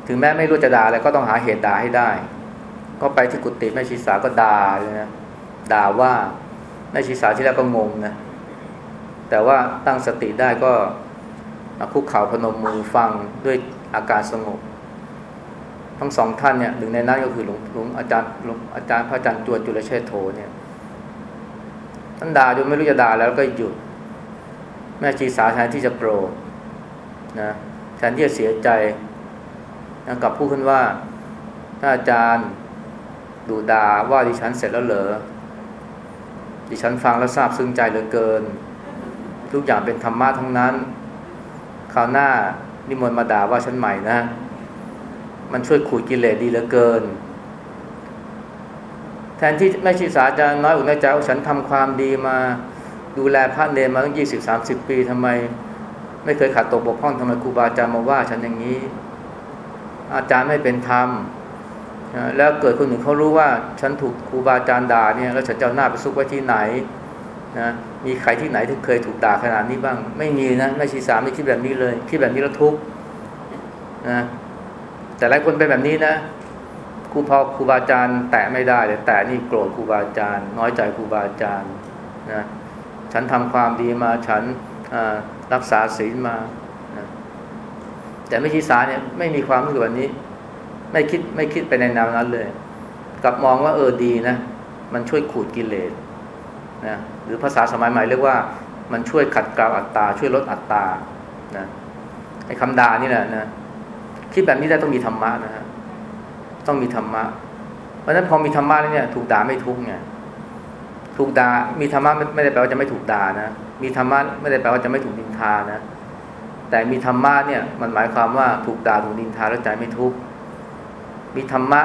ถึงแม้ไม่รู้จะด่าอะไรก็ต้องหาเหตุด่าให้ได้ ก็ไปที่กุฏิแม่ชีสาก็ด่าเลยนะด่าว่าแม่ชีสาที่แรกก็งงนะแต่ว่าตั้งสติได้ก็คุกเข่าพนมมือฟังด้วยอาการสงบ ทั้งสองท่านเนี่ยหนึ่งในนั้นก็คือหลวงหลวงอาจารย์หลวงอาจารย์พระอาจารย์จวนจุลเชษโทเนี่ยท่านด่าจนไม่รู้จะด่าแล้วก็หยุด แม่ชีสาแทนที่จะโกรธนะแทนที่จะเสียใจนะกลับพูดขึ้นว่าถ้าอาจารย์ดูด่าว่าดิฉันเสร็จแล้วเหรอดิฉันฟังแล้วทราบซึ้งใจเหลือเกิน ทุกอย่างเป็นธรรมะทั้งนั้นคราวหน้านิมนต์มาด่าว่าฉันใหม่นะ มันช่วยขูดกิเลสดีเหลือเกิน แทนที่แม่ชีสาจะน้อยอกน้อยใจว่าฉันทำความดีมาดูแลพระเนรมาตั้งยี่สิบสามสิบปีทำไม ไม่เคยขาดตกบกพร่องทำไมครูบาอาจารย์มาว่าฉันอย่างนี้ อาจารย์ไม่เป็นธรรมแล้วเกิดคนหนึ่งเขารู้ว่าฉันถูกครูบาอาจารย์ด่าเนี่ยแล้วฉันจะหน้าไปซุกไว้ที่ไหนนะมีใครที่ไหนที่เคยถูกด่าขนาดนี้บ้าง ไม่มีนะแม่ชีสาไม่คิดแบบนี้เลยคิดแบบนี้แล้วทุกนะ แต่หลายคนเป็นแบบนี้นะครูพอครูบาอาจารย์ แตะไม่ได้เลยแต่นี่โกรธครูบาอาจารย์น้อยใจครูบาอาจารย์นะฉันทำความดีมาฉันรักษาศีลมานะแต่ไม่ชีสาเนี่ยไม่มีความรู้สึกแบบนี้ ไม่คิดไม่คิดไปในแนวนั้นเลย กลับมองว่าเออดีนะ มันช่วยขูดกิเลสนะหรือภาษาสมัยใหม่เรียกว่ามันช่วยขัดเกลาอัตตา ช่วยลดอัตตานะไอ้คำด่านี่แหละนะ คิดแบบนี้ได้ต้องมีธรรมะนะฮะต้องมีธรรมะ เพราะฉะนั้นพอมีธรรมะแล้วเนี่ย ถูกด่าไม่ทุกไงถูกด่ามีธรรมะไม่ได้แปลว่าจะไม่ถูกด่านะมีธรรมะไม่ได้แปลว่าจะไม่ถูกดินทานะแต่มีธรรมะเนี่ยมันหมายความว่าถูกด่าถูกดินทาแล้วใจไม่ทุกข์มีธรรมะ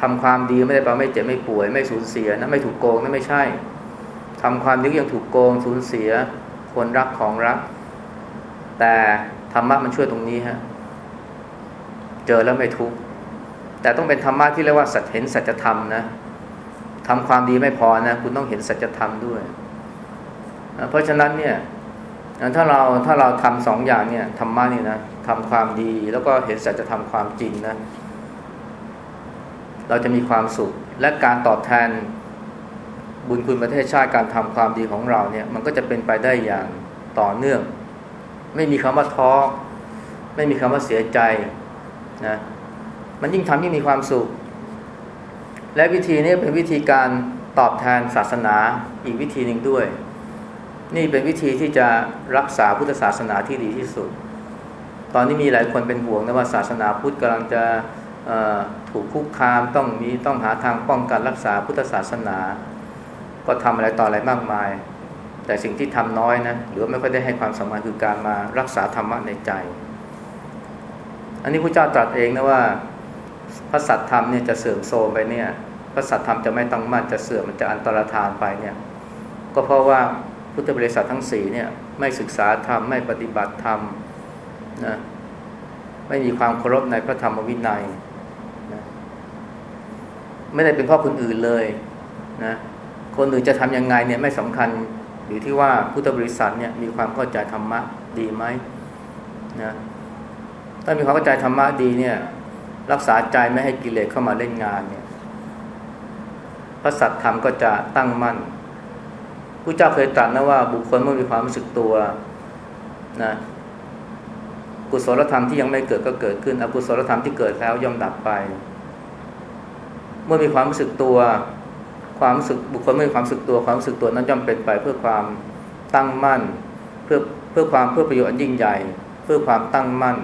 ทำความดีไม่ได้แปลไม่เจ็บไม่ป่วย ไม่สูญเสียนะไม่ถูกโกงนั่นไม่ใช่ทำความดียังถูกโกงสูญเสียคนรักของรัก แต่ธรรมะมันช่วยตรงนี้ฮะ เจอแล้วไม่ทุกข์แต่ต้องเป็นธรรมะที่เรียกว่าสัจเห็นสัจธรรมนะทำความดีไม่พอนะคุณต้องเห็นสัจธรรมด้วย เพราะฉะนั้นเนี่ยถ้าเราถ้าเราทำสองอย่างเนี่ยธรรมะนี่นะทำความดีแล้วก็เห็นสัจธรรมความจริงนะเราจะมีความสุข และการตอบแทนบุญคุณประเทศชาติการทำความดีของเราเนี่ย มันก็จะเป็นไปได้อย่างต่อเนื่อง ไม่มีคำว่าท้อไม่มีคำว่าเสียใจ นะมันยิ่งทำยิ่งมีความสุข และวิธีนี้เป็นวิธีการตอบแทนศาสนาอีกวิธีหนึ่งด้วย นี่เป็นวิธีที่จะรักษาพุทธศาสนาที่ดีที่สุด ตอนนี้มีหลายคนเป็นห่วงนะว่าศาสนาพุทธกำลังจะถูกคุกคามต้องมีต้องหาทางป้องกันรักษาพุทธศาสนา ก็ทำอะไรต่ออะไรมากมาย แต่สิ่งที่ทำน้อยนะหรือไม่ค่อยได้ให้ความสำคัญคือการมารักษาธรรมะในใจ อันนี้พระเจ้าตรัสเองนะว่าพระสัตธรรมเนี่ยจะเสื่อมโทรมไปเนี่ยพระสัตธรรมจะไม่ตั้งมั่นจะเสื่อมมันจะอันตรธานไปเนี่ย ก็เพราะว่าพุทธบริษัททั้งสี่เนี่ยไม่ศึกษาธรรมไม่ปฏิบัติธรรมนะไม่มีความเคารพในพระธรรมวินัยนะไม่ได้เป็นพ่อคนอื่นเลยนะคนอื่นจะทำยังไงเนี่ยไม่สำคัญอยู่ที่ว่าพุทธบริษัทเนี่ยมีความเข้าใจธรรมะดีไหมนะ ถ้ามีความเข้าใจธรรมะดีเนี่ย รักษาใจไม่ให้กิเลสเข้ามาเล่นงานเนี่ยพระสัตธรรมก็จะตั้งมั่นผู้เจ้าเคยตรัสนะว่าบุคคลเมื่อมีความรู้สึกตัวนะกุศลธรรมที่ยังไม่เกิดก็เกิดขึ้นอกุศลธรรมที่เกิดแล้วย่อมดับไป เมื่อมีความรู้สึกตัว ความรู้สึกบุคคลเมื่อมีความรู้สึกตัวความรู้สึกตัวนั้นย่อมเป็นไป เพื่อความตั้งมั่น เพื่อเพื่อความเพื่อประโยชน์ยิ่งใหญ่ เพื่อความตั้งมั่น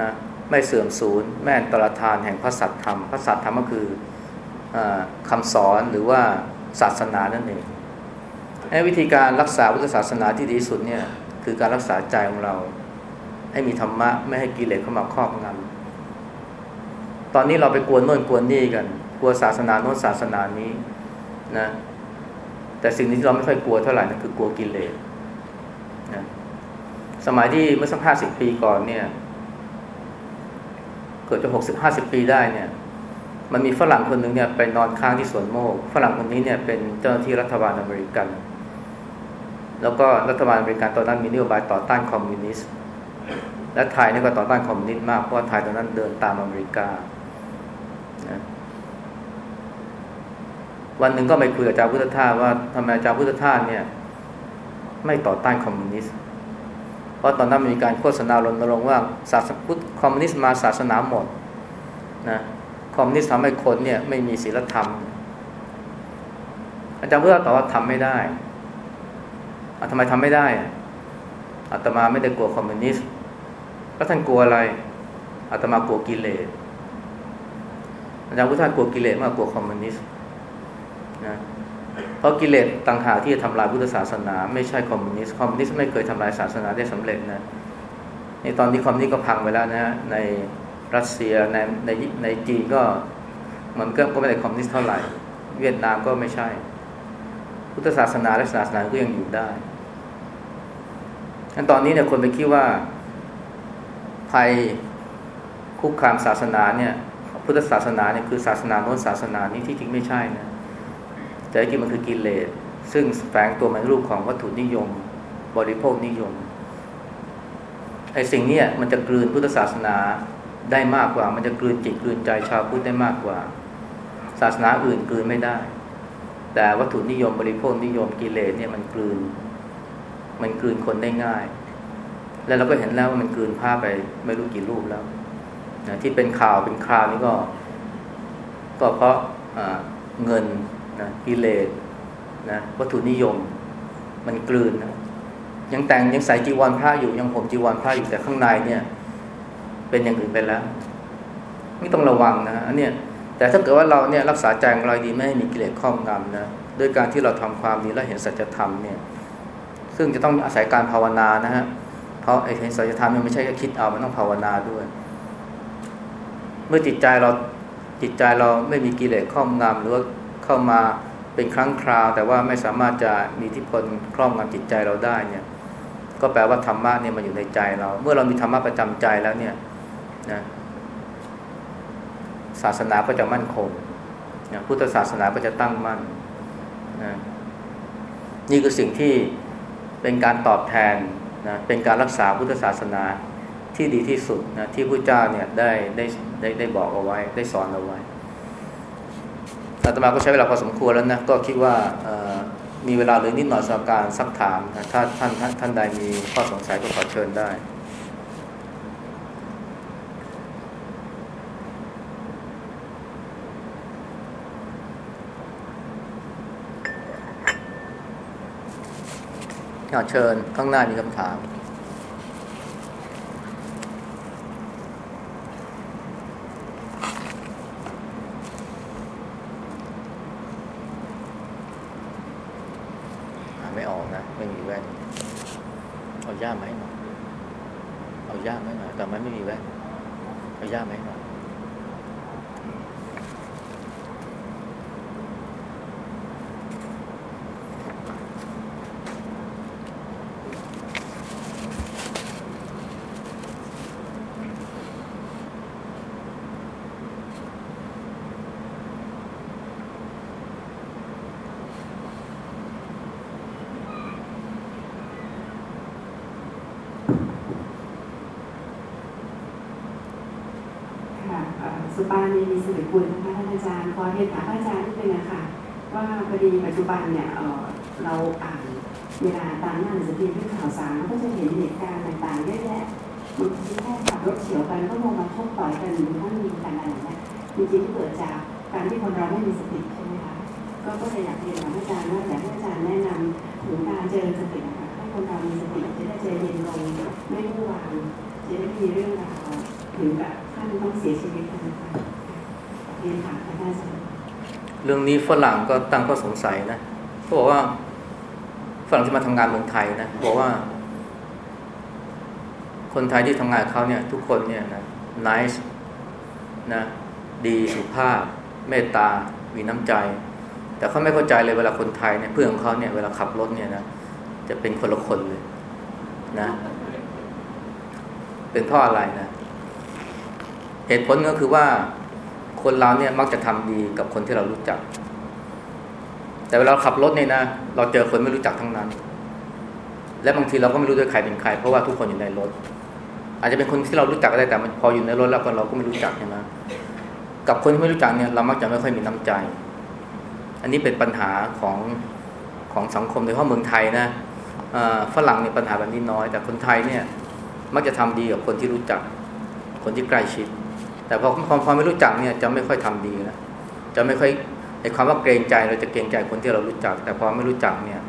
นะไม่เสื่อมสูญแม่นตรธานแห่งพระสัตธรรม พระสัตธรรมก็คืออคำสอนหรือว่าศาสนานั่นเองวิธีการรักษาพุทธศาสนาที่ดีสุดเนี่ยคือการรักษาใจของเรา ให้มีธรรมะไม่ให้กิเลสเข้ามาครอบงำตอนนี้เราไปกวนโน่นกวนนี่กัน กลัวศาสนาโน้นศาสนานี้นะแต่สิ่งที่เราไม่ค่อยกลัวเท่าไหร่นะคือกลัวกิเลสนะสมัยที่เมื่อสักห้าสิบปีก่อนเนี่ย เกิดจะหกสิบห้าสิบปีได้เนี่ย มันมีฝรั่งคนหนึ่งเนี่ยไปนอนค้างที่สวนโมกข์ ฝรั่งคนนี้เนี่ยเป็นเจ้าหน้าที่รัฐบาลอเมริกัน แล้วก็รัฐบาลอเมริกันตอนนั้นมีนโยบายต่อต้านคอมมิวนิสต์ และไทยนี่ก็ต่อต้านคอมมิวนิสต์มาก เพราะว่าไทยตอนนั้นเดินตามอเมริกา วันหนึ่งก็ไปคุยกับอาจารย์พุทธทาสว่าทำไมอาจารย์พุทธทาสเนี่ย ไม่ต่อต้านคอมมิวนิสต์ เพราะตอนนั้นมีการโฆษณารณรงค์ว่าศาสนาพุทธคอมมิวนิสต์มาศาสนาหมดนะคอมมิวนิสต์ทำให้คนเนี่ยไม่มีศีลธรรม อาจารย์พุทธตอบว่าทำไม่ได้ทำไมทำไม่ได้อาตมาไม่ได้กลัวคอมมิวนิสต์แล้วท่านกลัวอะไรอาตมากลัวกิเลสอาจารย์พุทธทาสกลัวกิเลสมากกว่ากลัวคอมมิวนิสต์นะ เพราะกิเลสต่างหากที่จะทำลายพุทธศาสนา ไม่ใช่คอมมิวนิสต์คอมมิวนิสต์ไม่เคยทำลายศาสนาได้สำเร็จนะในตอนนี้คอมมิวนิสต์ก็พังไปแล้วนะในรัสเซียในในในจีนก็มันก็ก็ไม่ได้คอมมิวนิสต์เท่าไหร่ เวียดนามก็ไม่ใช่ พุทธศาสนาและศาสนาก็ยังอยู่ได้ตอนนี้เนี่ยคนไปคิดว่าภัยคุกคามศาสนาเนี่ยพุทธศาสนาเนี่ยคือศาสนาโน้นศาสนานี้ที่จริงไม่ใช่นะ แต่จริงมันคือกิเลสซึ่งแฝงตัวในรูปของวัตถุนิยม บริโภคนิยมไอ้สิ่งนี้มันจะกลืนพุทธศาสนาได้มากกว่า มันจะกลืนจิตกลืนใจชาวพุทธได้มากกว่า ศาสนาอื่นกลืนไม่ได้ แต่วัตถุนิยมบริโภคนิยมกิเลสเนี่ยมันกลืน มันกลืนคนได้ง่าย แล้วเราก็เห็นแล้วว่ามันกลืนผ้าไปไม่รู้กี่รูปแล้วนะที่เป็นข่าวเป็นคราวนี้ก็ ก็เพราะเงิน นะกิเลสนะวัตถุนิยม มันกลืนนะยังแต่งยังใส่จีวรพระอยู่ยังผมจีวรพระอยู่แต่ข้างในเนี่ย เป็นอย่างอื่นไปแล้ว ไม่ต้องระวังนะอันเนี้ยแต่ถ้าเกิดว่าเราเนี่ยรักษาใจของเราดีไม่ให้มีกิเลสครอบงำนะด้วยการที่เราทำความดีและเห็นสัจธรรมเนี่ย ซึ่งจะต้องอาศัยการภาวนานะฮะเพราะไอ้เห็นสัจธรรมมันไม่ใช่แค่คิดเอามันต้องภาวนาด้วย เมื่อจิตใจเราจิตใจเราไม่มีกิเลสครอบงำหรือว่า เข้ามาเป็นครั้งคราว แต่ว่าไม่สามารถจะมีอิทธิพลครอบงำจิตใจเราได้เนี่ย ก็แปลว่าธรรมะเนี่ยมันอยู่ในใจเรา เมื่อเรามีธรรมะประจำใจแล้วเนี่ยนะศาสนาก็จะมั่นคงนะพุทธศาสนาก็จะตั้งมั่นนะนี่คือสิ่งที่เป็นการตอบแทนนะเป็นการรักษาพุทธศาสนาที่ดีที่สุดนะที่พระเจ้าเนี่ยได้ได้ได้ได้บอกเอาไว้ ได้สอนเอาไว้ อาตมาก็ใช้เวลาพอสมควรแล้วนะก็คิดว่ามีเวลาเหลือนิดหน่อยสำหรับการซักถามนะถ้าท่านท่านท่านใดมีข้อสงสัยก็ขอเชิญได้เชิญข้างหน้ามีคำถามไม่ออกนะไม่มีแว่นเอาย่าไหมหน่อยเอาย่าไหมหน่อยแต่มันไม่มีแว่นเอาย่าไหมหน่อย สุปานีมีสิริคุณนะคะท่านอาจารย์ขอเรียนถามอาจารย์นิดนึงนะคะว่าพอดีปัจจุบันเนี่ยเราอ่านเวลาตามหน้าหนังสือพิมพ์ที่ข่าวสารก็จะเห็นเหตุการณ์ต่างๆเยอะแยะบางทีแค่ขับรถเฉียวกันก็ลงมาชกต่อยกันหรือว่ามีกันอะไรเนี่ยจริงๆเกิดจากการที่คนเราไม่มีสติใช่ไหมคะก็ก็เลยอยากเรียนถามอาจารย์ว่าอยากให้อาจารย์แนะนำถึงการเจริญสตินะคะให้คนเรามีสติจะได้ใจเย็นลงไม่วุ่นวายจะได้มีเรื่องราวถึงกับท่านต้องเสียชีวิตนะคะ เรื่องนี้ฝรั่งก็ตั้งข้อสงสัยนะเขาบอกว่าฝรั่งที่มาทำงานเมืองไทยนะบอกว่า คนไทยที่ทำงานเขาเนี่ย ทุกคนเนี่ยนะ nice นะ ดีสุภาพ เมตตา มีน้ำใจ แต่เขาไม่เข้าใจเลยเวลาคนไทยเนี่ยเพื่อนของเขาเนี่ยเวลาขับรถเนี่ยนะจะเป็นคนละคนเลยนะ เป็นเพราะอะไรนะ เหตุผลก็คือว่า คนเราเนี่ยมักจะทำดีกับคนที่เรารู้จัก แต่เวลาขับรถเนี่ยนะ เราเจอคนไม่รู้จักทั้งนั้น และบางทีเราก็ไม่รู้ด้วยใครเป็นใคร เพราะว่าทุกคนอยู่ในรถ อาจจะเป็นคนที่เรารู้จักก็ได้แต่พออยู่ในรถแล้วก็เราก็ไม่รู้จักใช่ไหมกับคนที่ไม่รู้จักเนี่ยเรามักจะไม่ค่อยมีน้ำใจ อันนี้เป็นปัญหาของของสังคมในห้องเมืองไทยนะฝรั่งเนี่ยปัญหาแบบนี้น้อย แต่คนไทยเนี่ยมักจะทำดีกับคนที่รู้จัก คนที่ใกล้ชิด แต่พอความความไม่รู้จักเนี่ยจะไม่ค่อยทำดีนะจะไม่ค่อยในความว่าเกรงใจเราจะเกรงใจคนที่เรารู้จัก แต่พอไม่รู้จักเนี่ย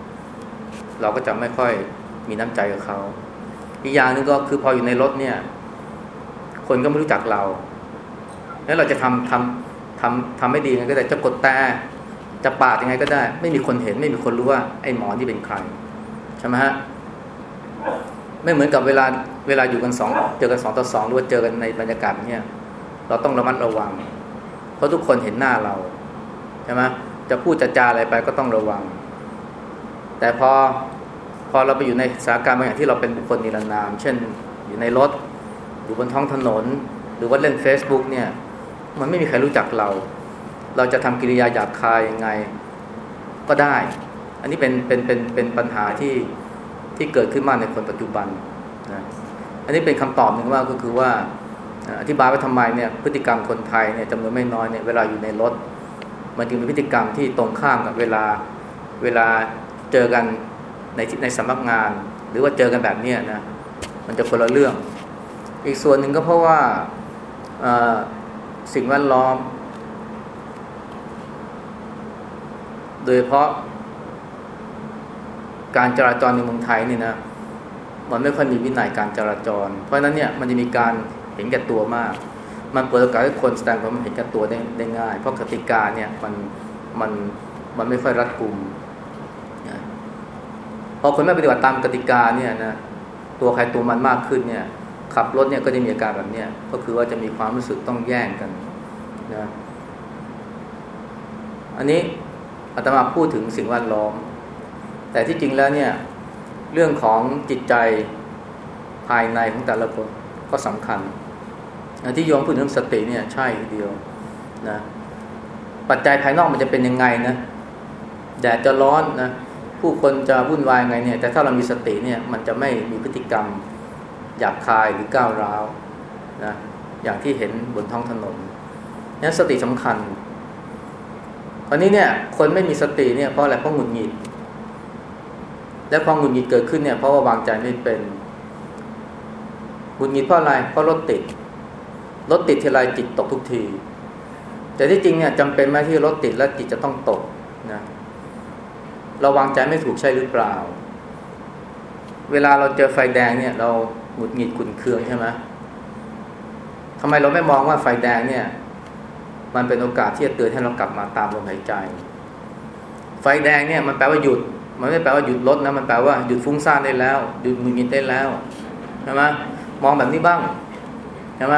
เราก็จะไม่ค่อยมีน้ำใจกับเขาอีกอย่างนึงก็คือพออยู่ในรถเนี่ย คนก็ไม่รู้จักเรา แล้วเราจะทำทำทำทำไม่ดีไงก็ได้จะกดแต่จะปาดยังไงก็ได้ ไม่มีคนเห็นไม่มีคนรู้ว่าไอ้หมอที่เป็นใครใช่ไหมฮะไม่เหมือนกับเวลาเวลาอยู่กันสองเจอกันสองต่อสองหรือว่าเจอกันในบรรยากาศเนี่ย เราต้องระมัดระวัง เพราะทุกคนเห็นหน้าเราใช่ไหมจะพูดจะจาอะไรไปก็ต้องระวัง แต่พอพอเราไปอยู่ในสถานการณ์บางอย่างที่เราเป็นบุคคลนิรนาม เช่น อยู่ในรถ อยู่บนท้องถนน หรือว่าเล่น Facebook เนี่ย มันไม่มีใครรู้จักเรา เราจะทำกิริยาหยาบคายยังไงก็ได้ อันนี้เป็นเป็นเป็นเป็นปัญหาที่ที่เกิดขึ้นมากในคนปัจจุบันนะอันนี้เป็นคำตอบหนึ่งว่าก็คือว่า อธิบายว่าทำไมเนี่ยพฤติกรรมคนไทยเนี่ยจำนวนไม่น้อยเนี่ยเวลาอยู่ในรถ มันจึงเป็นพฤติกรรมที่ตรงข้ามกับเวลาเวลาเจอกันในในสำนักงาน หรือว่าเจอกันแบบเนี้ยนะมันจะคนละเรื่อง อีกส่วนหนึ่งก็เพราะว่าสิ่งแวดล้อม โดยเพราะการจราจรในเมืองไทยนี่นะมันไม่ค่อยมีวินัยการจราจร เพราะนั้นเนี่ยมันจะมีการ เห็นแก่ตัวมาก มันเปิดโอกาสให้คนแสดงความเห็นแก่ตัวได้ได้ง่าย เพราะกติกาเนี่ยมันมันมันไม่ค่อยรัดกุมพอคนไม่ปฏิบัติตามกติกาเนี่ยนะตัวใครตัวมันมากขึ้นเนี่ย ขับรถเนี่ยก็จะมีอาการแบบเนี้ยก็คือว่าจะมีความรู้สึกต้องแย่งกันนะอันนี้อาตมาพูดถึงสิ่งแวดล้อม แต่ที่จริงแล้วเนี่ยเรื่องของจิตใจภายในของแต่ละคนก็สำคัญ ที่โยมพูดถึงสติเนี่ยใช่ทีเดียวนะปัจจัยภายนอกมันจะเป็นยังไงนะแดดจะร้อนนะผู้คนจะวุ่นวายไงเนี่ย แต่ถ้าเรามีสติเนี่ย มันจะไม่มีพฤติกรรมหยาบคายหรือก้าวร้าวนะอย่างที่เห็นบนท้องถนนนั้นสติสำคัญตอนนี้เนี่ย คนไม่มีสติเนี่ยเพราะอะไรเพราะหงุดหงิด และความหงุดหงิดเกิดขึ้นเนี่ยเพราะว่าวางใจไม่เป็นหงุดหงิดเพราะอะไรเพราะรถติด รถติดทีไรจิตตกทุกที แต่ที่จริงเนี่ยจำเป็นไหมที่รถติดแล้วจิตจะต้องตกนะเราวางใจไม่ถูกใช่หรือเปล่า เวลาเราเจอไฟแดงเนี่ย เราหงุดหงิดขุนเคืองใช่ไหมทำไมเราไม่มองว่าไฟแดงเนี่ย มันเป็นโอกาสที่จะเตือนให้เรากลับมาตามลมหายใจ ไฟแดงเนี่ยมันแปลว่าหยุด มันไม่แปลว่าหยุดรถนะมันแปลว่าหยุดฟุ้งซ่านได้แล้ว หยุดหงุดหงิดได้แล้วใช่ไหมมองแบบนี้บ้างใช่ไหม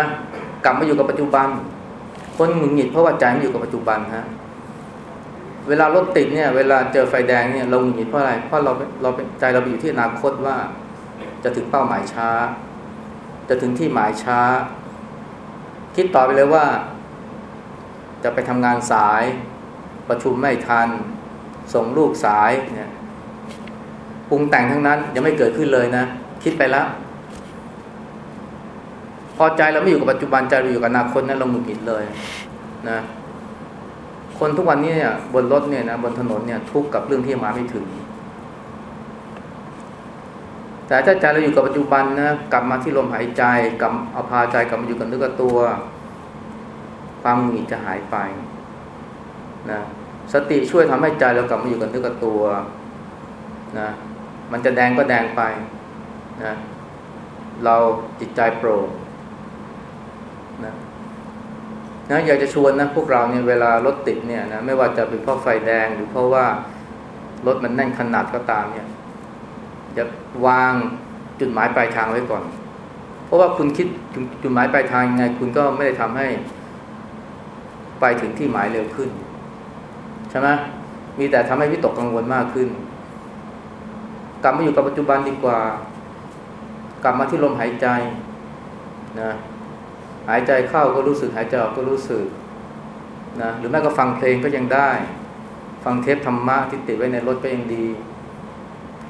กลับมาอยู่กับปัจจุบัน คนหงุดหงิดเพราะว่าใจไม่อยู่กับปัจจุบันฮะเวลารถติดเนี่ย เวลาเจอไฟแดงเนี่ยเราหงุดหงิดเพราะอะไรเพราะเราเราใจเราไปอยู่ที่อนาคตว่า จะถึงเป้าหมายช้า จะถึงที่หมายช้า คิดต่อไปเลยว่า จะไปทำงานสาย ประชุมไม่ทัน ส่งลูกสายเนี่ยปรุงแต่งทั้งนั้นยังไม่เกิดขึ้นเลยนะ คิดไปแล้ว พอใจเราไม่อยู่กับปัจจุบันใจเราอยู่กับอนาคตนะเราหงุดหงิดเลยนะคนทุกวันนี้เนี่ยบนรถเนี่ยนะบนถนนเนี่ยทุกข์กับเรื่องที่มาไม่ถึง แต่ถ้าใจเราอยู่กับปัจจุบันนะกลับมาที่ลมหายใจกลับเอาพาใจกลับมาอยู่กับเนื้อกับตัว ความหงุดหงิดจะหายไปนะสติช่วยทำให้ใจเรากลับมาอยู่กับเนื้อกับตัวนะมันจะแดงก็แดงไปนะเราจิตใจโปร่งนะ นะอยากจะชวนนะพวกเราเนี่ยเวลารถติดเนี่ยนะไม่ว่าจะเป็นเพราะไฟแดงหรือเพราะว่ารถมันแน่นขนาดก็ตามเนี่ยจะวางจุดหมายปลายทางไว้ก่อน เพราะว่าคุณคิดจุดหมายปลายทางยังไง คุณก็ไม่ได้ทำให้ ไปถึงที่หมายเร็วขึ้นใช่ไหมมีแต่ทำให้วิตกกังวลมากขึ้น กลับมาอยู่กับปัจจุบันดีกว่า กลับมาที่ลมหายใจนะ หายใจเข้าก็รู้สึก หายใจออกก็รู้สึกนะหรือแม้ก็ฟังเพลงก็ยังได้ ฟังเทปธรรมะที่ติดไว้ในรถก็ยังดี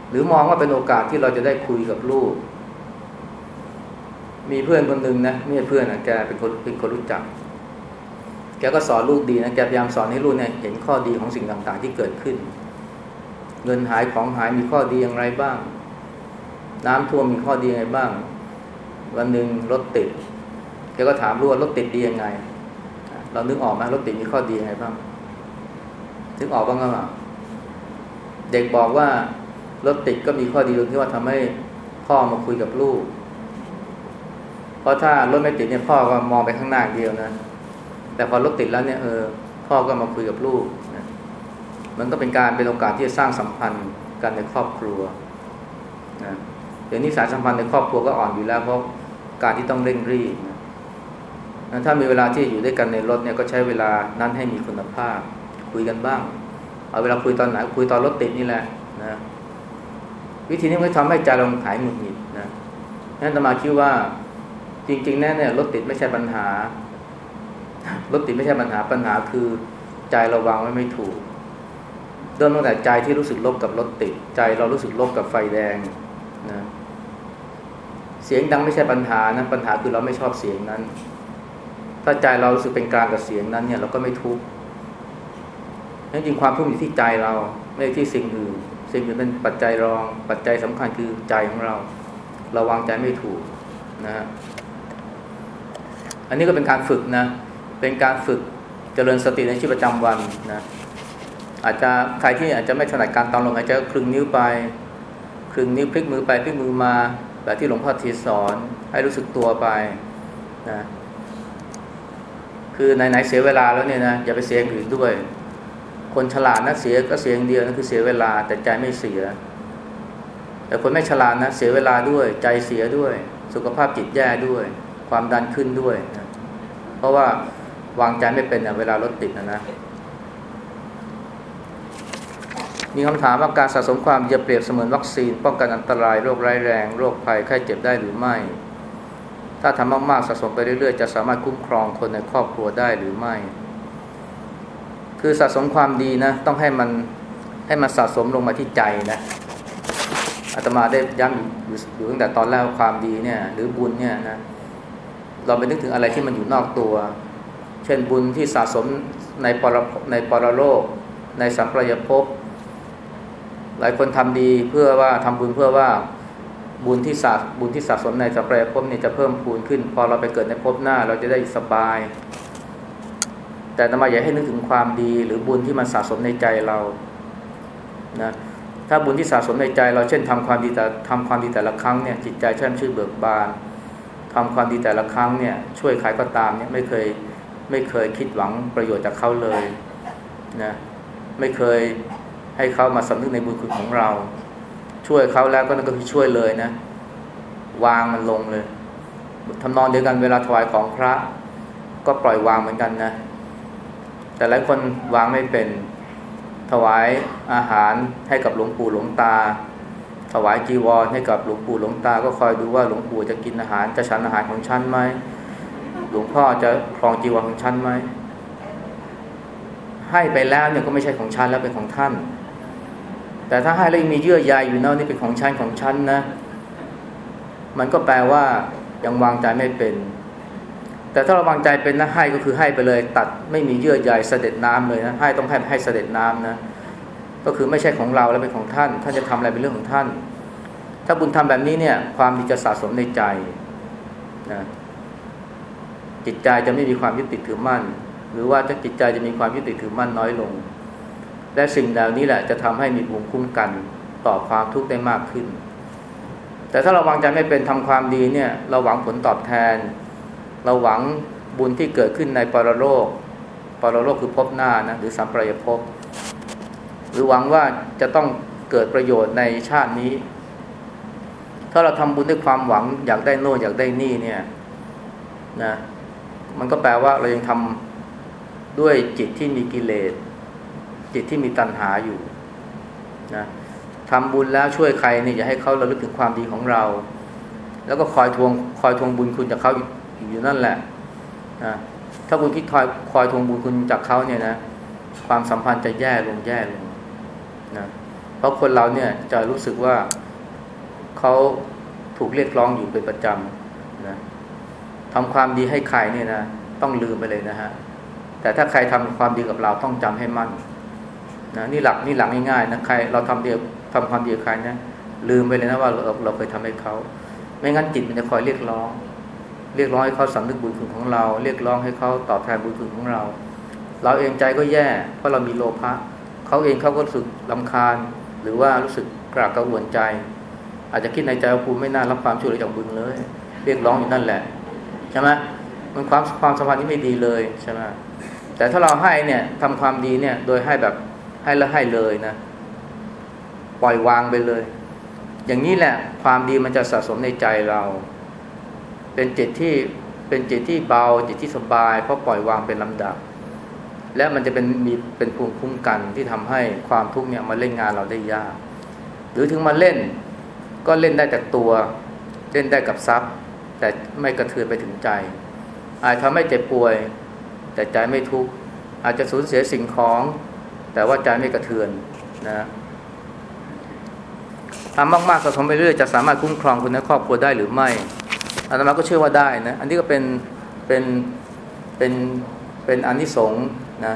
หรือมองว่าเป็นโอกาสที่เราจะได้คุยกับลูก มีเพื่อนคนหนึ่งนะไม่ใช่เพื่อนนะแกเป็นคนเป็นคนรู้จัก แกก็สอนลูกดีนะแกพยายามสอนให้ลูกเนี่ยเห็นข้อดีของสิ่งต่างๆ ที่เกิดขึ้น เงินหายของหายมีข้อดีอย่างไรบ้าง น้ำท่วมมีข้อดีอย่างไรบ้าง วันหนึ่งรถติด แกก็ถามรู้ว่ารถติดดียังไง เรานึกออกไหมรถติดมีข้อดียังไงบ้างนึกออกบ้างหรือเปล่าเด็กบอกว่ารถติดก็มีข้อดีตรงที่ว่าทำให้พ่อมาคุยกับลูก เพราะถ้ารถไม่ติดเนี่ยพ่อก็มองไปข้างหน้าเดียวนะ แต่พอรถติดแล้วเนี่ยเออพ่อก็มาคุยกับลูกนะมันก็เป็นการเป็นโอกาสที่จะสร้างสัมพันธ์กันในครอบครัวนะเดี๋ยวนี้สายสัมพันธ์ในครอบครัวก็อ่อนอยู่แล้วเพราะการที่ต้องเร่งรีบนะ ถ้ามีเวลาที่อยู่ด้วยกันในรถเนี่ยก็ใช้เวลานั้นให้มีคุณภาพ คุยกันบ้าง เอาเวลาคุยตอนไหนคุยตอนรถติดนี่แหละนะวิธีนี้มันทำให้ใจเราหายหงุดหงิดนะนั่นตมาคิดว่าจริงๆแน่เนี่ยรถติดไม่ใช่ปัญหารถติดไม่ใช่ปัญหาปัญหาคือใจเราวางไว้ไม่ถูกเริ่มตั้งแต่ใจที่รู้สึกลบกับรถติด ใจเรารู้สึกลบกับไฟแดงนะเสียงดังไม่ใช่ปัญหานะปัญหาคือเราไม่ชอบเสียงนั้น ถ้าใจเรารู้สึกเป็นกลางกับเสียงนั้นเนี่ยเราก็ไม่ทุกข์นั่นจริงความทุกข์อยู่ที่ใจเราไม่ที่สิ่งอื่น สิ่งอื่นเป็นปัจจัยรอง ปัจจัยสำคัญคือใจของเรา เราวางใจไม่ถูกนะฮะอันนี้ก็เป็นการฝึกนะ เป็นการฝึกเจริญสติในชีวิตประจำวันนะ อาจจะใครที่อาจจะไม่ถนัดการตามลมหายใจคลึงนิ้วไปคลึงนิ้วพลิกมือไปพลิกมือมา แบบที่หลวงพ่อทีสอนให้รู้สึกตัวไปนะ คือไหนๆเสียเวลาแล้วเนี่ยนะอย่าไปเสียอย่างอื่นด้วย คนฉลาดนะเสียก็เสียอย่างเดียวนั่นคือเสียเวลาแต่ใจไม่เสีย แต่คนไม่ฉลาดนะเสียเวลาด้วย ใจเสียด้วย สุขภาพจิตแย่ด้วย ความดันขึ้นด้วยนะเพราะว่าวางใจไม่เป็นนะเวลารถติดนะนะมีคำถามว่าการสะสมความจะเปรียบเสมือนวัคซีน ป้องกันอันตรายโรคร้ายแรง โรคภัยไข้เจ็บได้หรือไม่ ถ้าทำมากๆสะสมไปเรื่อยๆ จะสามารถคุ้มครองคนในครอบครัวได้หรือไม่ คือสะสมความดีนะ ต้องให้มันให้มันสะสมลงมาที่ใจนะอาตมาได้ย้ำอยู่ตั้งแต่ตอนแรกความดีเนี่ย หรือบุญเนี่ยนะเราไปนึกถึงอะไรที่มันอยู่นอกตัว เช่นบุญที่สะสมในปรในปรโลก ในสัมปรายภพหลายคนทำดีเพื่อว่าทำบุญเพื่อว่า บุญที่สะบุญที่สะสมในสัปรายภพเนี่ยจะเพิ่มพูนขึ้น พอเราไปเกิดในภพหน้าเราจะได้สบาย แต่ธรรมาอยากให้นึกถึงความดี หรือบุญที่มันสะสมในใจเรานะถ้าบุญที่สะสมในใจ เราเช่นทำความดีแต่ทำความดีแต่ละครั้งเนี่ยจิตใจแช่มชื่นเบิกบานทำความดีแต่ละครั้งเนี่ยช่วยใครก็ตามเนี่ยไม่เคยไม่เคยคิดหวังประโยชน์จากเขาเลยนะไม่เคยให้เขามาสำนึกในบุญคุณของเรา ช่วยเขาแล้วก็นั่นก็คือช่วยเลยนะ วางมันลงเลยทำนองเดียวกันเวลาถวายของพระ ก็ปล่อยวางเหมือนกันนะ แต่หลายคนวางไม่เป็นถวายอาหารให้กับหลวงปู่หลวงตา ถวายจีวรให้กับหลวงปู่หลวงตา ก็คอยดูว่าหลวงปู่จะกินอาหารจะฉันอาหารของฉันไหมหลวงพ่อจะครองจีวรของฉันไหมให้ไปแล้วเนี่ยก็ไม่ใช่ของฉันแล้วเป็นของท่าน แต่ถ้าให้แล้วมีเยื่อใยอยู่เนาะนี่เป็นของฉันของฉันนะ มันก็แปลว่ายังวางใจไม่เป็น แต่ถ้าเราวางใจเป็นนะให้ก็คือให้ไปเลย ตัดไม่มีเยื่อใยเสด็จน้ำเลยนะให้ต้องให้ให้เสด็จน้ำนะ ก็คือไม่ใช่ของเราแล้วเป็นของท่าน ท่านจะทำอะไรเป็นเรื่องของท่าน ถ้าบุญทำแบบนี้เนี่ย ความดีจะสะสมในใจนะจิตใจจะไม่มีความยึดติดถือมั่น หรือว่าถ้าจิตใจจะมีความยึดติดถือมั่นน้อยลง และสิ่งเหล่านี้แหละจะทำให้มีภูมิคุ้มกันต่อความทุกข์ได้มากขึ้น แต่ถ้าเราวางใจไม่เป็นทำความดีเนี่ยเราหวังผลตอบแทน เราหวังบุญที่เกิดขึ้นในปรโลกปรโลกคือภพหน้านะหรือสัมปรายภพหรือหวังว่าจะต้องเกิดประโยชน์ในชาตินี้ ถ้าเราทำบุญด้วยความหวังอยากได้โน่นอยากได้นี่เนี่ยนะมันก็แปลว่าเรายังทำด้วยจิตที่มีกิเลส จิตที่มีตัณหาอยู่นะทำบุญแล้วช่วยใครนี่อย่าให้เขาระลึกถึงความดีของเรา แล้วก็คอยทวงคอยทวงบุญคุณจากเขาอยู่นั่นแหละนะถ้าคุณคิดคอยคอยทวงบุญคุณจากเขาเนี่ยนะ ความสัมพันธ์จะแย่ลงแย่ลงนะเพราะคนเราเนี่ยจะรู้สึกว่าเขาถูกเรียกร้องอยู่เป็นประจำนะทำความดีให้ใครเนี่ยนะ ต้องลืมไปเลยนะฮะแต่ถ้าใครทำความดีกับเราต้องจำให้มั่น นะนี่หลักนี่หลักง่ายๆนะใครเราทำเดียวทำความดีกับใครนะลืมไปเลยนะว่าเราเราเคยทำให้เขา ไม่งั้นจิตมันจะคอยเรียกร้อง เรียกร้องให้เขาสำนึกบุญคุณของเรา เรียกร้องให้เขาตอบแทนบุญคุณของเรา เราเองใจก็แย่เพราะเรามีโลภะเขาเองเขาก็รู้สึกลำคาญ หรือว่ารู้สึกกระกระวนใจ อาจจะคิดในใจว่าคุณไม่น่ารับความช่วยเหลือจากบุญเลย เรียกร้องอยู่นั่นแหละใช่ไหมมันความความสัมพันธ์นี้ไม่ดีเลยใช่ไหมแต่ถ้าเราให้เนี่ยทำความดีเนี่ยโดยให้แบบ ให้แล้วให้เลยนะ ปล่อยวางไปเลย อย่างนี้แหละ ความดีมันจะสะสมในใจเรา เป็นจิตที่เป็นจิตที่เบาจิตที่สบาย เพราะปล่อยวางเป็นลำดับ และมันจะเป็นมีเป็นภูมิคุ้มกันที่ทำให้ความทุกข์เนี่ยมาเล่นงานเราได้ยาก หรือถึงมาเล่น ก็เล่นได้จากตัว เล่นได้กับทรัพย์ แต่ไม่กระเทือนไปถึงใจ อาจทำให้เจ็บป่วย แต่ใจไม่ทุกข์อาจจะสูญเสียสิ่งของ แต่ว่าใจไม่กระเทือนนะทำมากๆสะสมไปเรื่อยจะสามารถคุ้มครองคนในครอบครัวได้หรือไม่อาตมาก็เชื่อว่าได้นะอันนี้ก็เป็นเป็นเป็นเป็นอนนิสงส์นะ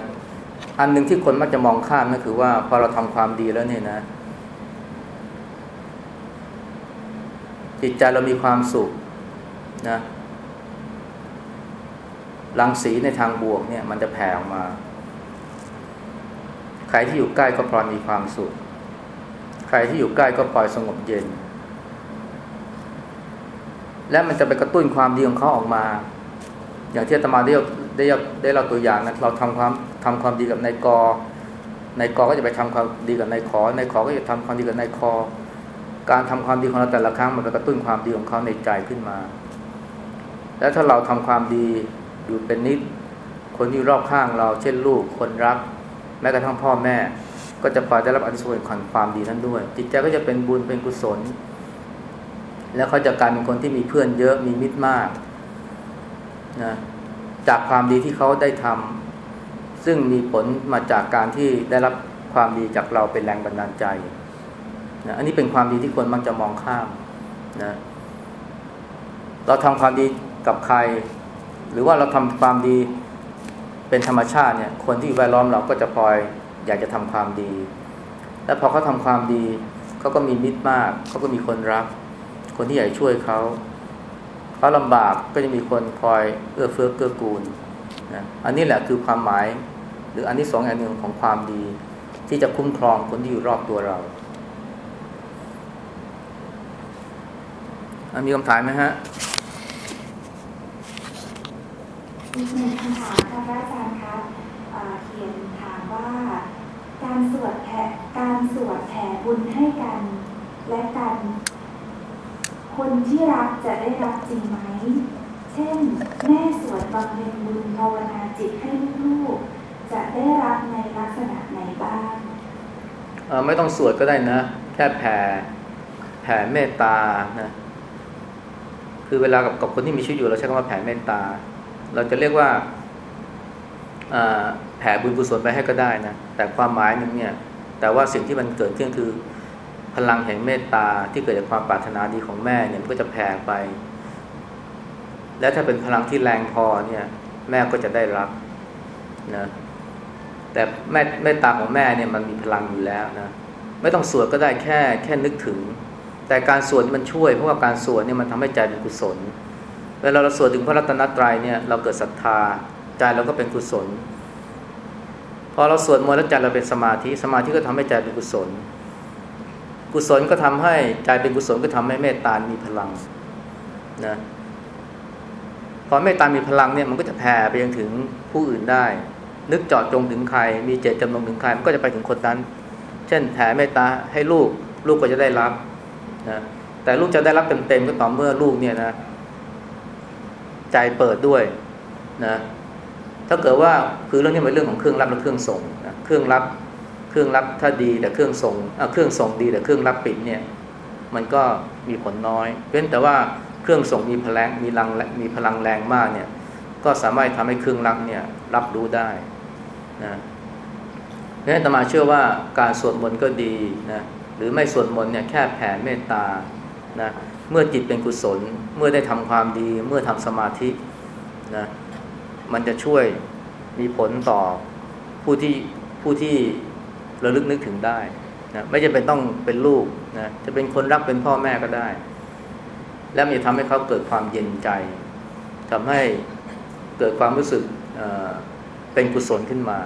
อันหนึ่งที่คนมักจะมองข้ามก็คือว่าพอเราทำความดีแล้วเนี่ยนะ จิตใจเรามีความสุขนะรังสีในทางบวกเนี่ย มันจะแผ่ออกมา รที่อยู่ใกล้ก็พลอยมีความสุข ใครที่อยู่ใกล้ก็พลอยสงบเย็น และมันจะไปกระตุ้นความดีของเขาออกมา อย่างที่ตมาได้ได้ได้เราตัวอย่างนะเราทำความทำความดีกับนายกนายกก็จะไปทำความดีกับนายขอนายขอก็จะทำความดีกับนายคอ การทำความดีของเราแต่ละครั้งมันจะกระตุ้นความดีของเขาในใจขึ้นมา แล้วถ้าเราทำความดีอยู่เป็นนิด คนที่รอบข้างเราเช่นลูกคนรัก แม้กระทั่งพ่อแม่ ก็จะพอยได้รับอันสงส์ของความดีนั้นด้วย จิตใจก็จะเป็นบุญเป็นกุศล แล้วเขาจะกลายเป็นคนที่มีเพื่อนเยอะมีมิตรมากนะจากความดีที่เขาได้ทำซึ่งมีผลมาจากการที่ได้รับความดีจากเราเป็นแรงบันดาลใจนะอันนี้เป็นความดีที่คนมักจะมองข้ามนะเราทำความดีกับใคร หรือว่าเราทำความดี เป็นธรรมชาติเนี่ยคนที่อยู่แวดล้อมเราก็จะพลอยอยากจะทำความดี และพอเขาทำความดีเขาก็มีมิตรมากเขาก็มีคนรัก คนที่อยากช่วยเขาเขาลำบากก็จะมีคนคอยเอื้อเฟื้อเกื้อกูลนะอันนี้แหละคือความหมาย หรืออันที่สองอันหนึ่งของความดี ที่จะคุ้มครองคนที่อยู่รอบตัวเรา มีคำถามไหมฮะ อีกหนึ่งคำถามค่ะอาจารย์ครับเขียนถามว่า การสวดแผ่การสวดแผ่บุญให้กัน และกัน คนที่รักจะได้รับจริงไหม เช่น แม่สวดบำเพ็ญบุญภาวนาจิตให้ลูกจะได้รับในลักษณะไหนบ้างไม่ต้องสวดก็ได้นะ แค่แผ่แผ่เมตตานะคือเวลากับกับคนที่มีชีวิตอยู่เราใช้คำว่าแผ่เมตตา เราจะเรียกว่าแผ่บุญกุศลไปให้ก็ได้นะ แต่ความหมายหนึ่งเนี่ย แต่ว่าสิ่งที่มันเกิดขึ้นคือ พลังแห่งเมตตาที่เกิดจากความปรารถนาดีของแม่เนี่ยมันก็จะแผ่ไป และถ้าเป็นพลังที่แรงพอเนี่ย แม่ก็จะได้รับนะแต่แม่เมตตาของแม่เนี่ยมันมีพลังอยู่แล้วนะไม่ต้องสวดก็ได้แค่แค่นึกถึง แต่การสวดมันช่วยเพราะว่าการสวดเนี่ยมันทำให้ใจเป็นกุศล เวลาเราสวดถึงพระรัตนตรัยเนี่ยเราเกิดศรัทธาใจเราก็เป็นกุศล พอเราสวดมนต์แล้วใจเราเป็นสมาธิสมาธิก็ทำให้ใจเป็นกุศล กุศลก็ทำให้ใจเป็นกุศลก็ทำให้เมตตามีพลังนะพอเมตตามีพลังเนี่ยมันก็จะแผ่ไปยังถึงผู้อื่นได้ นึกเจาะจงถึงใคร มีเจตจำนงถึงใครมันก็จะไปถึงคนนั้น เช่นแผ่เมตตาให้ลูกลูกก็จะได้รับนะแต่ลูกจะได้รับเต็มๆก็ต่อเมื่อลูกเนี่ยนะ ใจเปิดด้วยนะถ้าเกิดว่าคือเรื่องนี้เป็นเรื่องของเครื่องรับและเครื่องส่งนะเครื่องรับเครื่องรับถ้าดีแต่เครื่องส่งเครื่องส่งดีแต่เครื่องรับปิดเนี่ย มันก็มีผลน้อยเว้นแต่ว่าเครื่องส่งมีพลังมีพลังมีพลังแรงมากเนี่ย ก็สามารถทำให้เครื่องรับเนี่ยรับรู้ได้นะเพราะฉะนั้นตมาเชื่อว่าการสวดมนต์ก็ดีนะหรือไม่สวดมนต์เนี่ยแค่แผ่เมตตานะ เมื่อจิตเป็นกุศล เมื่อได้ทำความดี เมื่อทำสมาธินะมันจะช่วยมีผลต่อผู้ที่ผู้ที่ระลึกนึกถึงได้นะไม่จำเป็นต้องเป็นลูกนะจะเป็นคนรักเป็นพ่อแม่ก็ได้ และมันจะทำให้เขาเกิดความเย็นใจทำให้เกิดความรู้สึกเป็นกุศลขึ้นมา